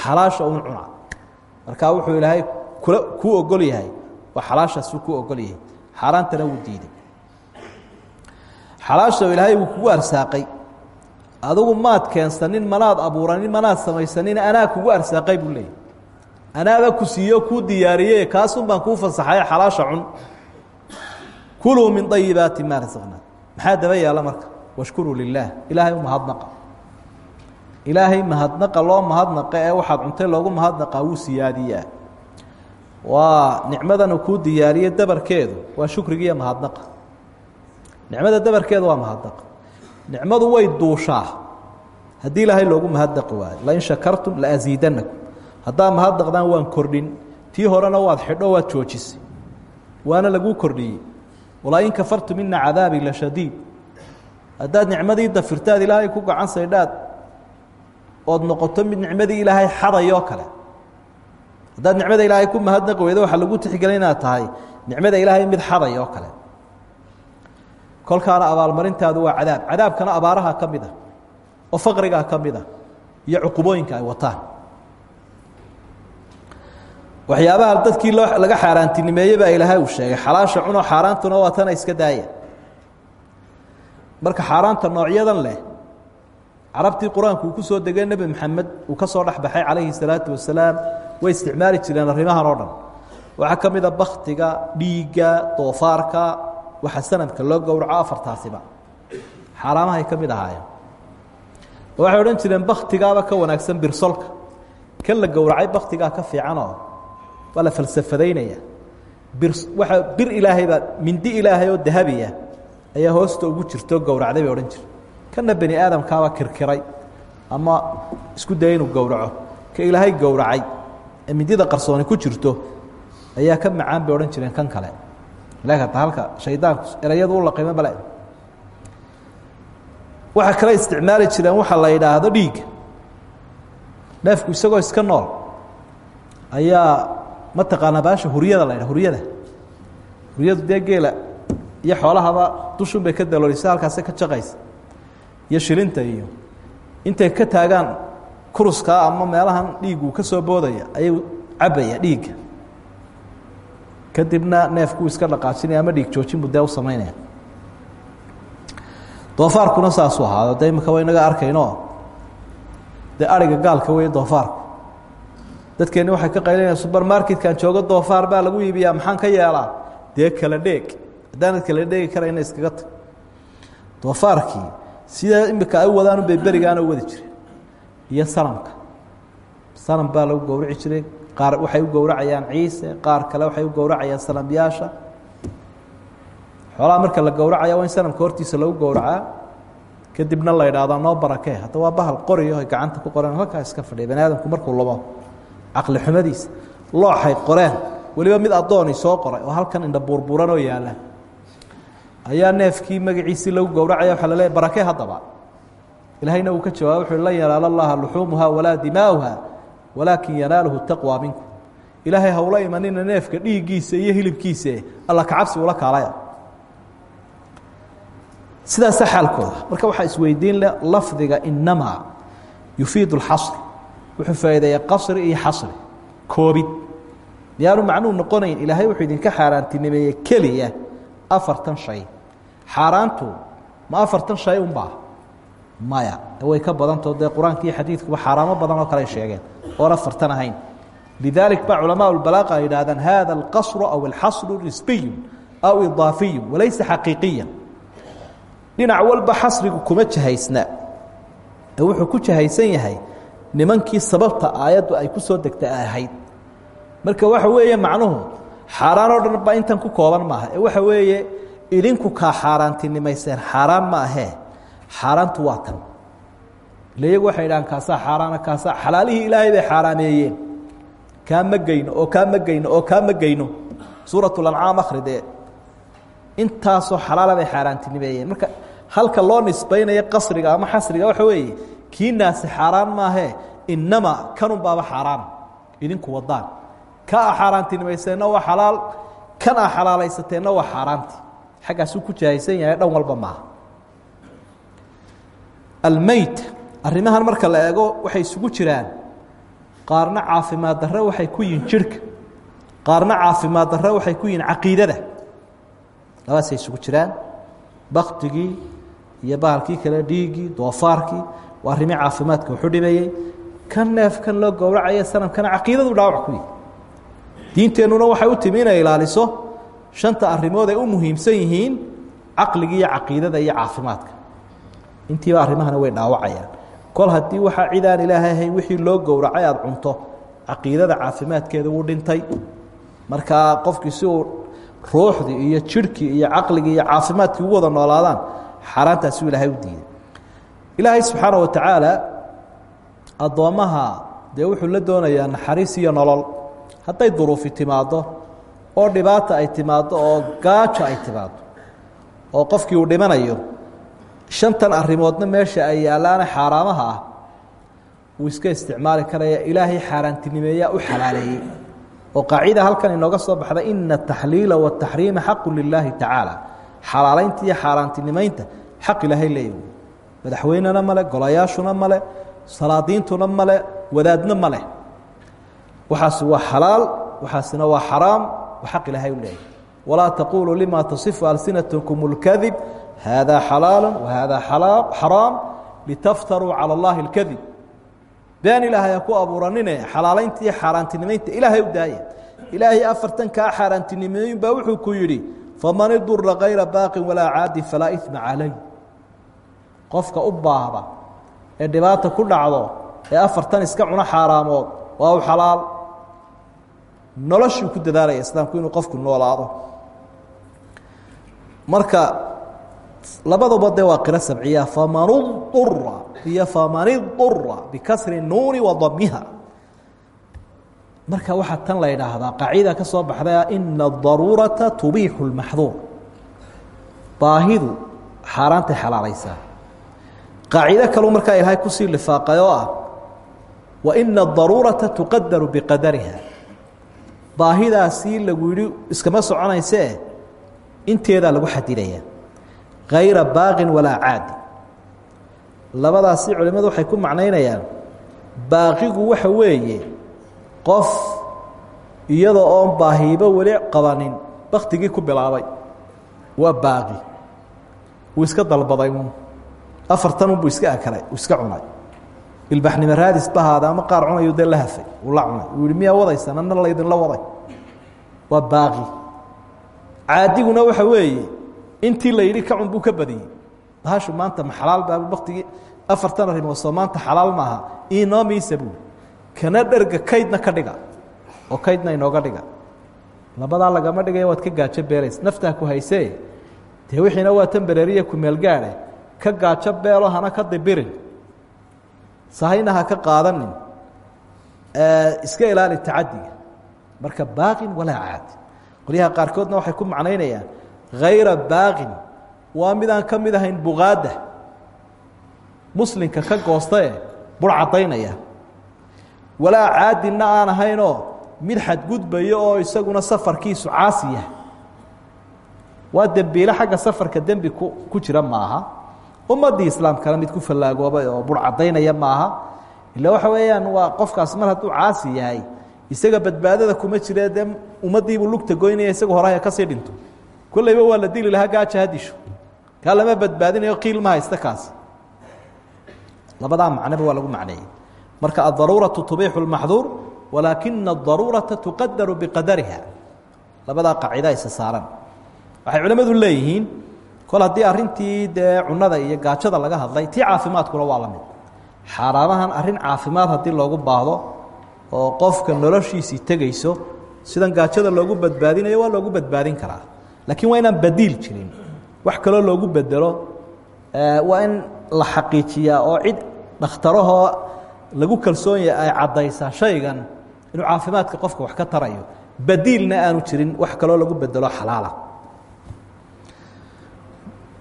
S1: xalaasha un cuna markaa wuxuu ilaahay kula kuu ogol yahay waa xalaashaasuu ku ogol yahay. Xaaraantana wuu diiday. Xalaasha ilaahay wuu kugu arsaaqay adigu maad keensanin manaad abuuranin manaad samaysanin anaa kugu arsaaqay buu leeyahy anaaba ku siiyo kuu diyaariye kaasun baan kuu fasaxay xalaasha cun. Kuluu min ayibaati maa rasaqnaa maxaa daba yaalla marka? Washkuruu lilaah ilaahay u mahadnaqa. Ilaahay mahadnaqa loo mahadnaqa ee waxaad cuntay loogu mahadnaqaa wuu siyaadiyaa. Waa nicmadanu kuu diyaariye dabarkeedu waa shukrigiiyo mahadnaqa. Nicmada dabarkeedu waa mahadnaqa. Nicmadu way duushaa. Haddii ilaahay loogu mahadnaqi waayo lain shakartum laasiidanakum haddaa mahadnaqdaan waan kordhin. Tii horena waad xidho waad joojisay. Waana laguu kordhiyey. Walain kafartum ina cadaabii la shadiid. Haddaad nicmadii dafirtaad ilaahay ku gacan saydhaad ood noqoto mid nicmadii ilaahay xadayoo kale. Haddaad nicmada ilaahay ku mahadnaqi weydo waxaa lagu tixgelin tahay nicmada ilaahay mid xaday kale. Kolkaana abaalmarintaadu waa cadaab. Cadaabkana abaaraha ka mid a oo faqrigaa ka mid a iyo cuqubooyinka ay wataan waxyaabaha dadkii laga xaaraantinimeeye baa ilaahay uu sheegay xalaasha cunoo xaaraantuna waa tana iska daaya marka xaaraanta noocyadan leh carabtii qur'aanku uu ku soo degay nebi maxamed uu ka soo dhexbaxay calayhi salaatu wasalaam way isticmaali jireen arrimahan oo dhan. Waxaa ka mid a baktiga dhiigga doofaarka waxa sanadka loo gowraco afartaasiba. Xaaraamahay ka mid ahaayeen. Waxay odhan jireen baktigaaba ka wanaagsan birsolka. Kan la gowracay baktigaa ka fiicanoo waa la falsafadaynaya. Bir waxa bir ilaahaybaa mindi ilaahay oo dahabiya ayaa hoosta ugu jirto gowracday bay odhan jire kana bani aadamkaaba kirkiray ama isku daya inuu gowraco. Ka ilaahay gowracay ee mindida qarsooni ku jirto ayaa ka macaan bay odhan jireen kan kale. Laakiin halka shaydaanku erayadu u laqimo bale. Waxaa kale isticmaali jireen waxa la yidhaahdo dhiigga neefku isagoo iska nool ayaa mataqaanaa baasha huryada la ydha huryada huryadu dee geela iyo xoolahaba dushun bay ka daloolisa halkaase ka jaqaysa iyo shilinta iyo intay ka taagaan kuruskaa ama meelahan dhiigu ka soo boodaya ayuu cabbaya dhiigga. Kadibna neefkuu iska dhaqaajinaya ama dhiig joojinbu dee u samaynaya doofaarkuna saasuu ahaado de imika wa inaga arkayno. Dee ariga gaalka wey doofaarku dadkeenni waxay ka qaylinayaan subermarketkan joogo doofaar baa lagu iibiyaa maxaan ka yeelaa? Dee kala dheeg haddaanad kala dheegi karayna iskaga tag. Doofaarkii sidaa imika ay u wadaan bay berigaana u wadi jireen. Iyo sanamka sanam baa lagu gowraci jiray qaar waxay u gowracayaan ciise qaar kale waxay u gowracayaan sanamyaasha xoolaha marka la gowracaya waa in sanamka hortiisa lagu gowracaa. Kadibna la idhaahdaa noo barakee hadda waa bahal qoriyo ay gacanta ku qoreen halkaa iska fadhiya bani aadamku markuu lumo caqli xumadiisa looxay qoreen weliba mid addooni soo qoray oo halkan indha buurbuuran oo yaalla. Ayaa neefkii magaciisii lagu gowracaya waxaa la leeay barakee haddaba. Ilaahayna uu ka jawaaba wuxu lan yanaala allaha luxuumuha walaa dimaa'uha walaakin yanaaluhu taqwa minkum. Ilaahay hawla imanina neefka dhiiggiisa iyo hilibkiise alla kacabsi ula kaalaya. Sidaasa xaalkooda marka waxaa isweydiin leh lafdiga inamaa yufiid اlxasr wuxuu faa'iideeyaa qasri iyo xasri. Koobid. Miyaanu macnuu noqonayn ilaahay wuxuu idinka xaaraantinimeeyey keliya afartan shay. Xaaraantu ma afartan shay unbaa maya. Way ka badantao dee qur'aanka iyo xadiidkuba xaaraamo badan oo kale ay sheegeen. Oon afartan ahayn. Lidalik ba culamaa اbalaaqa ay idhahdaan hada alqasru aw alxasru risbiyu aw idaafiyu walaysa xaqiiqiya dhinac walba xasrigu kuma jahaysna. Ee wuxuu ku jahaysan yahay nimankii sababta aayaddu ay ku soo degtay ay ahayd. Marka waxa weeye macnuhu xaaraan oo dhan ba intan ku kooban maaha. Ee waxa weeye idinku kaa xaaraantinimayseen xaaraan ma ahee. Xaaraantu waa tan. Ile iyagu waxay idhahaan kaasaa xaaraana kaasaa xalaalihii ilaahay bay xaaraameeyeen kaa ma geyno oo kaa ma geyno oo kaa ma geyno suuratulancaam akridee intaasoo xalaala bay xaaraantinimeeyeen. Marka halka loo nisbaynayo qasriga ama xasriga waxa weeye kii naasi xaaraan maahee inamaa kanun baaba xaaraan. Idinku wadaan ka a xaaraantinimayseenna waa xalaal kan a xalaalaysateenna waa xaaraanti xaggaasuu ku jahaysan yahay dhan walba maaha. Almeyt arrimahan marka la eego waxay isugu jiraan. Qaarna caafimaad darre waxay ku yihiin jirhka qaarna caafimaad darre waxay ku yihiin caqiidada. Labaasay isugu jiraan. Baktigii iyo bahalkii kale dhiiggii doofaarkii waa arrimii caafimaadka wuxuu dhimayey kan neefkan loo gowracaya sanamkana caqiidadu dhaawac ku diinteennuna waxay u timi inay ilaaliso shanta arrimood ay u muhiimsan yihiin caqliga iyo caqiidada iyo caafimaadka. Intiiba arrimahana way dhaawacayaan. Kol haddii waxaa cid aan ilaahay ahayn wixii loo gowracay aada cunto caqiidada caafimaadkeeda wuu dhintay. Markaa qofkii si uu ruuxdii iyo jirhkii iyo caqligii iyo caafimaadkii ugu wada noolaadaan xaaraantaasuu ilaahay u diiday ilaahay subxaana wa tacaala addoommaha dee wuxuu la doonayaa naxariis iyo nolol. Hadday duruufi timaaddo oo dhibaata ay timaaddo oo gaajo ay timaaddo oo qofkii uu dhimanayo shantan arrimoodna meesha ay yaallaana xaaraamaha ah wuu iska isticmaali karaya ilaahay xaaraantinimeeyaa u xalaaleeyey. Oo qaacida halkan inooga soo baxda ina ataxliila wataxriima xaqu lilaahi tacaala xalaalaynta iyo xaaraantinimeynta xaq ilaahay leeya madaxweynena male golayaashuna male salaadiintuna male wadaadna male waxaasi waa xalaal waxaasina waa xaraam oo xaq ilaahay u leeyahy walaa taquluu lima tasifu alsinatkum اlkadib hada xalaal wahada xaraam litaftaruu calى اllahi اlkadib been ilaahay ha ku abuuranine xalaalaynta iyo xaaraantinimeynta ilaahay u daaya ilaahay afartan kaa xaaraantinimeeyin baa wuxuu ku yidhi faman idura kayra baaqin walaa caadin falaa ima calay qofka u baahda ee dhibaata ku dhacdo ee afartan iska cuno xaaraamood waa xalaal. Noloshuu ku dadaalaya islaamku inuu qofku noolaado. Marka labaduba dee waa qiro sabciya faman udura iyo faman idura bikasri nuuni wa damiha marka waxaa tan la idhaahdaa qaacida ka soo baxda ina adaruurata tubiixu lmaxduur baahidu xaaraantay xalaalaysaa qaacido kalu markaa ilaahay ku sii lifaaqay oo ah wa ina adaruurata tuqadaru biqadariha. Baahidaasii lagu yidhi iskama soconaysee inteedaa lagu xadidaya. Kayra baaqin walaa caadi labadaasi culimmadu waxay ku macnaynayaan baaqigu waxa weeye qof iyadoo oon baahiibo weli qabanin baktigii ku bilaabay. Waa baaqi. Wuu iska dalbaday afartan unbuu iska akalay iska cunay. Ilbaxnimo raadis bahaada ama qaar cunayu dee la hafay uu la cunay. Uu yihi miyaa wadaysan ana laydinla waday. Waa baaqi. Caadiguna waxa weeye intii la yidhi ka cun buu ka badiyey bahashu maanta ma xalaal baa baktigii afartan arrimood soo maanta xalaal maaha inoo miisa buui kana dherga kaydna ka dhiga oo kaydna inooga dhiga. Labadaa lagama dhigaya waad ka gaajo beelays naftaa ku haysee dee wixiina waa tan bereeriya kumeelgaade ka gaajo beelo hana ka dibirin sahayna ha ka qaadanin iska ilaali tacadiga marka baaqin walaa caadi qolyaha qaarkoodna waxay ku macnaynayaan hayra baaqin. Waa midaan ka mid ahayn buqaadda. Muslimka ka goostae bur caddaynaya. Walaa caadinna aan ahaynoo mid xadgudbayo oo isaguna safarkiisu caasi yahay waa dembiile xagga safarka dembi ku jira maaha ummaddii islaamkana mid ku fallaagoobay oo bur caddaynaya maaha ila waxa weeyaan waa qofkaas mar hadduu caasi yahay isaga badbaadada kuma jire dee ummaddiibuu lugta goynaya isaga horaya kasii dhinto kollayba waa la dili lahaa gaaja hadisho kaa lama badbaadinayo qiil ma haysta kaasi labadaa macnoba waa lagu macneeyey marka adaruuraةu tubixu اmaxduur walaakina adaruuraةa tuqadaru biqadariha labadaa qaacida isa saaran waxay culimmadu leeyihiin kol haddii arintii dee cunada iyo gaajada laga hadlay tii caafimaadkuna waa la mid. Xaaraamahan arrin caafimaad haddii loogu baahdo oo qofka noloshiisii tegayso sidan gaajada loogu badbaadinayo waa loogu badbaadin karaa. Laakiin waa inaan badiil jirin. Wax kaloo loogu bedelo waa in la xaqiijiyaa oo cid dhakhtarahoo lagu kalsoon yahay ay caddaysaa shaygan inuu caafimaadka qofka wax ka tarayo. Badiilna aanu jirin wax kaloo lagu bedelo xalaala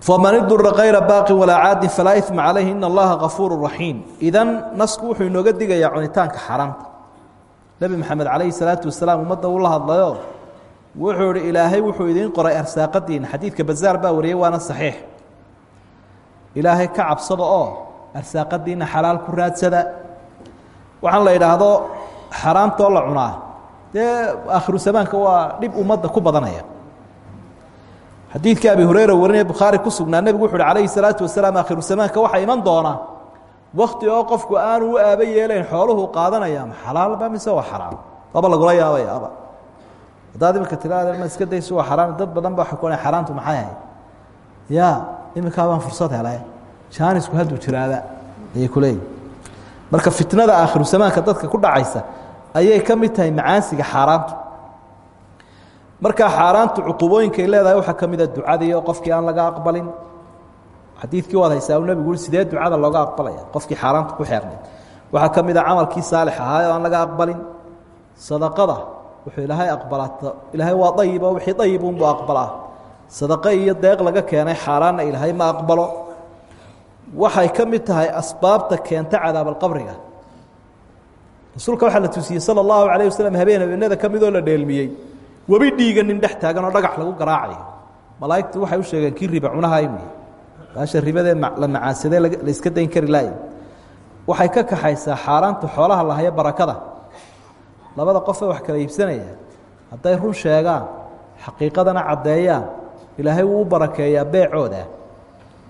S1: faman idura kayra baaqin walaa caadin falaa ima calayhi ina allaha gafuuru raxiim idan nasku wuxuu inooga digayaa cunitaanka xaaraamta nebi maxamed calayhi salaatu wasalaam ummadda uu la hadlayo wuxuu ihi ilaahay wuxuu idiin qoray arsaaqadiina xadiidka bazaar baa wariyey waana saxiix ilaahay ka cabsada oo arsaaqadiina xalaal ku raadsada waxaan la idhaahdo xaraamtoo la cunaa dee aakhiru zamaanka waa dhib ummadda ku badanaya xadiidka abi hureyra warinaya bukhaari ku sugnaa nebigu wuxu uhi salaatu wasalaam aakhiru zamaanka waxaa iman doona. Wakti oo qofku aanu u aaba yeelayn xooluhu qaadanaya ma xalaalba mise waa xaraam? Waaba lagula yaabayaaba haddaad imika tiraada ma iska dayso waa xaraam. Dad badan ba ku xaraamtu maxay ahayd? Ya iminkaa baan fursad helay. Jaanisku hadduu jiraaba ayay ku leeyihiin marka fitnada aakhiru zamaanka dadka ku dhacaysa ayay ka mid tahay macaansiga xaaraantu markaa xaaraantu cuqubooyinkay leedahay waxaa ka mida ducadii oo qofkii aan laga aqbalin. Xadiidkii waad haysaa nebigu ui sidee ducada looga aqbalaya? Qofkii xaaraanta ku xeernay. Waxaa ka mid a camalkii saalix ahaa aan laga aqbalin. Sadaqada wuxuu ilaahay aqbalaa ilaahay waa ayib oo wixii ayibunbuu aqbalaa. Sadaqo iyo deeq laga keenay xaaraanna ilaahay ma aqbalo. Waxay ka tahay asbaabta keenta cadaabalqabriga rasuulka waxaa la tusiyey sala allahu calayh habeenada ka la dheelmiyey webi dhiiga nin dhex taagan oo dhagax lagu garaacayo. Malaa'igtu waxay u sheegeen kii riba cunaha imi baasha ribadee la macaansadee la iska dayn kari laaya waxay ka kaxaysaa xaaraanta xoolaha lahayo barakada. Labada qofee wax kala iibsanaya hadday run sheegaan xaqiiqadana caddeeyaan ilaahay wuu u beecooda.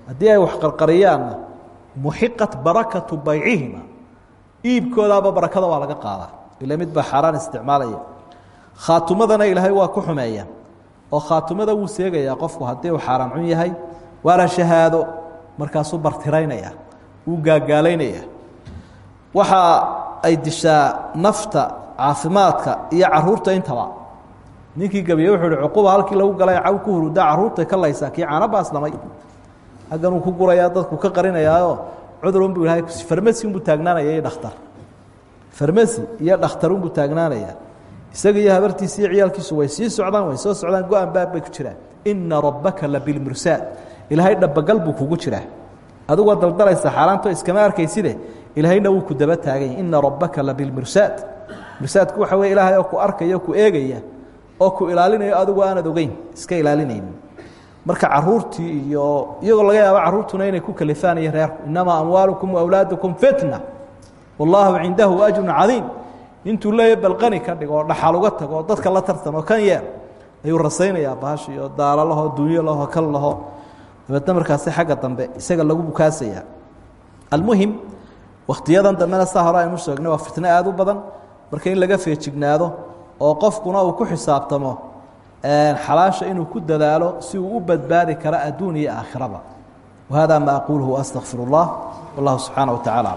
S1: Haddii ay wax qarqariyaanna muxiqat barakatu baycihima iibkoodaaba barakada waa laga qaadaa. Ila mid baa xaaraan isticmaalaya khaatumadana ilaahay waa ku xumeeya oo khaatumada wuu seegayaa qofku haddii uu xaaraan cun yahay waana shahaado markaasuu bartiraynaya wuu gaagaalaynaya waxa ay dishaa nafta caafimaadka iyo carruurta intaba. Ninkii gabiye wuxuu cuquba halkii lagu galay caw ku hurudaa carruurtay ka laysaa kii caana baaslamay aggan uu ku gurayaa dadku ka qarinayaaoo cudurun buu ilahay farmasi unbuu taagnaanaya iyo dhakhtar. Farmasi iyo dhakhtar unbuu taagnaanaya isaga iyo habartiisa iyo ciyaalkiisu way sii socdaan way soo socdaan go-an baab bay ku jiraan. Ina rabbaka labilmursaad ilaahay dhabagal buu kugu jiraa. Adigoo daldalaysa xaaraanto iskama arkayside ilaahayna wuu ku daba taaganya ina rabbaka labilmursaad mursaadku waxa wey ilaahay oo ku arkaya ku eegaya oo ku ilaalinayo adigu aanad ogeyn iska ilaalinaynin. Marka caruurtii iyo iyagoo laga yaabo caruurtuna inay ku kalifaanayo reerku inamaa amwaalukum waawlaadukum fitna. Wallaahu cindahu ajrun cadiim intuu leeya balqani ka dhigo oo dhaxal uga tago oo dadka la tartan oo kan yeer ayuu rasaynayaa bahashi oo daalo laho laho dabeedna markaasi xagga dambe isaga lagu bukaasaya. Almuhim wakhtiyadan dambena saa hore aynu sheegnay waa fitno aada u badan. Marka in laga feejignaado oo qofkuna uu ku xisaabtamo xalaasha inuu ku dadaalo si uu u badbaadi karo adduun iyo aakhiraba. Wahada ma aquluhu astaqfir اllah wallahu subxaanaه wa tacala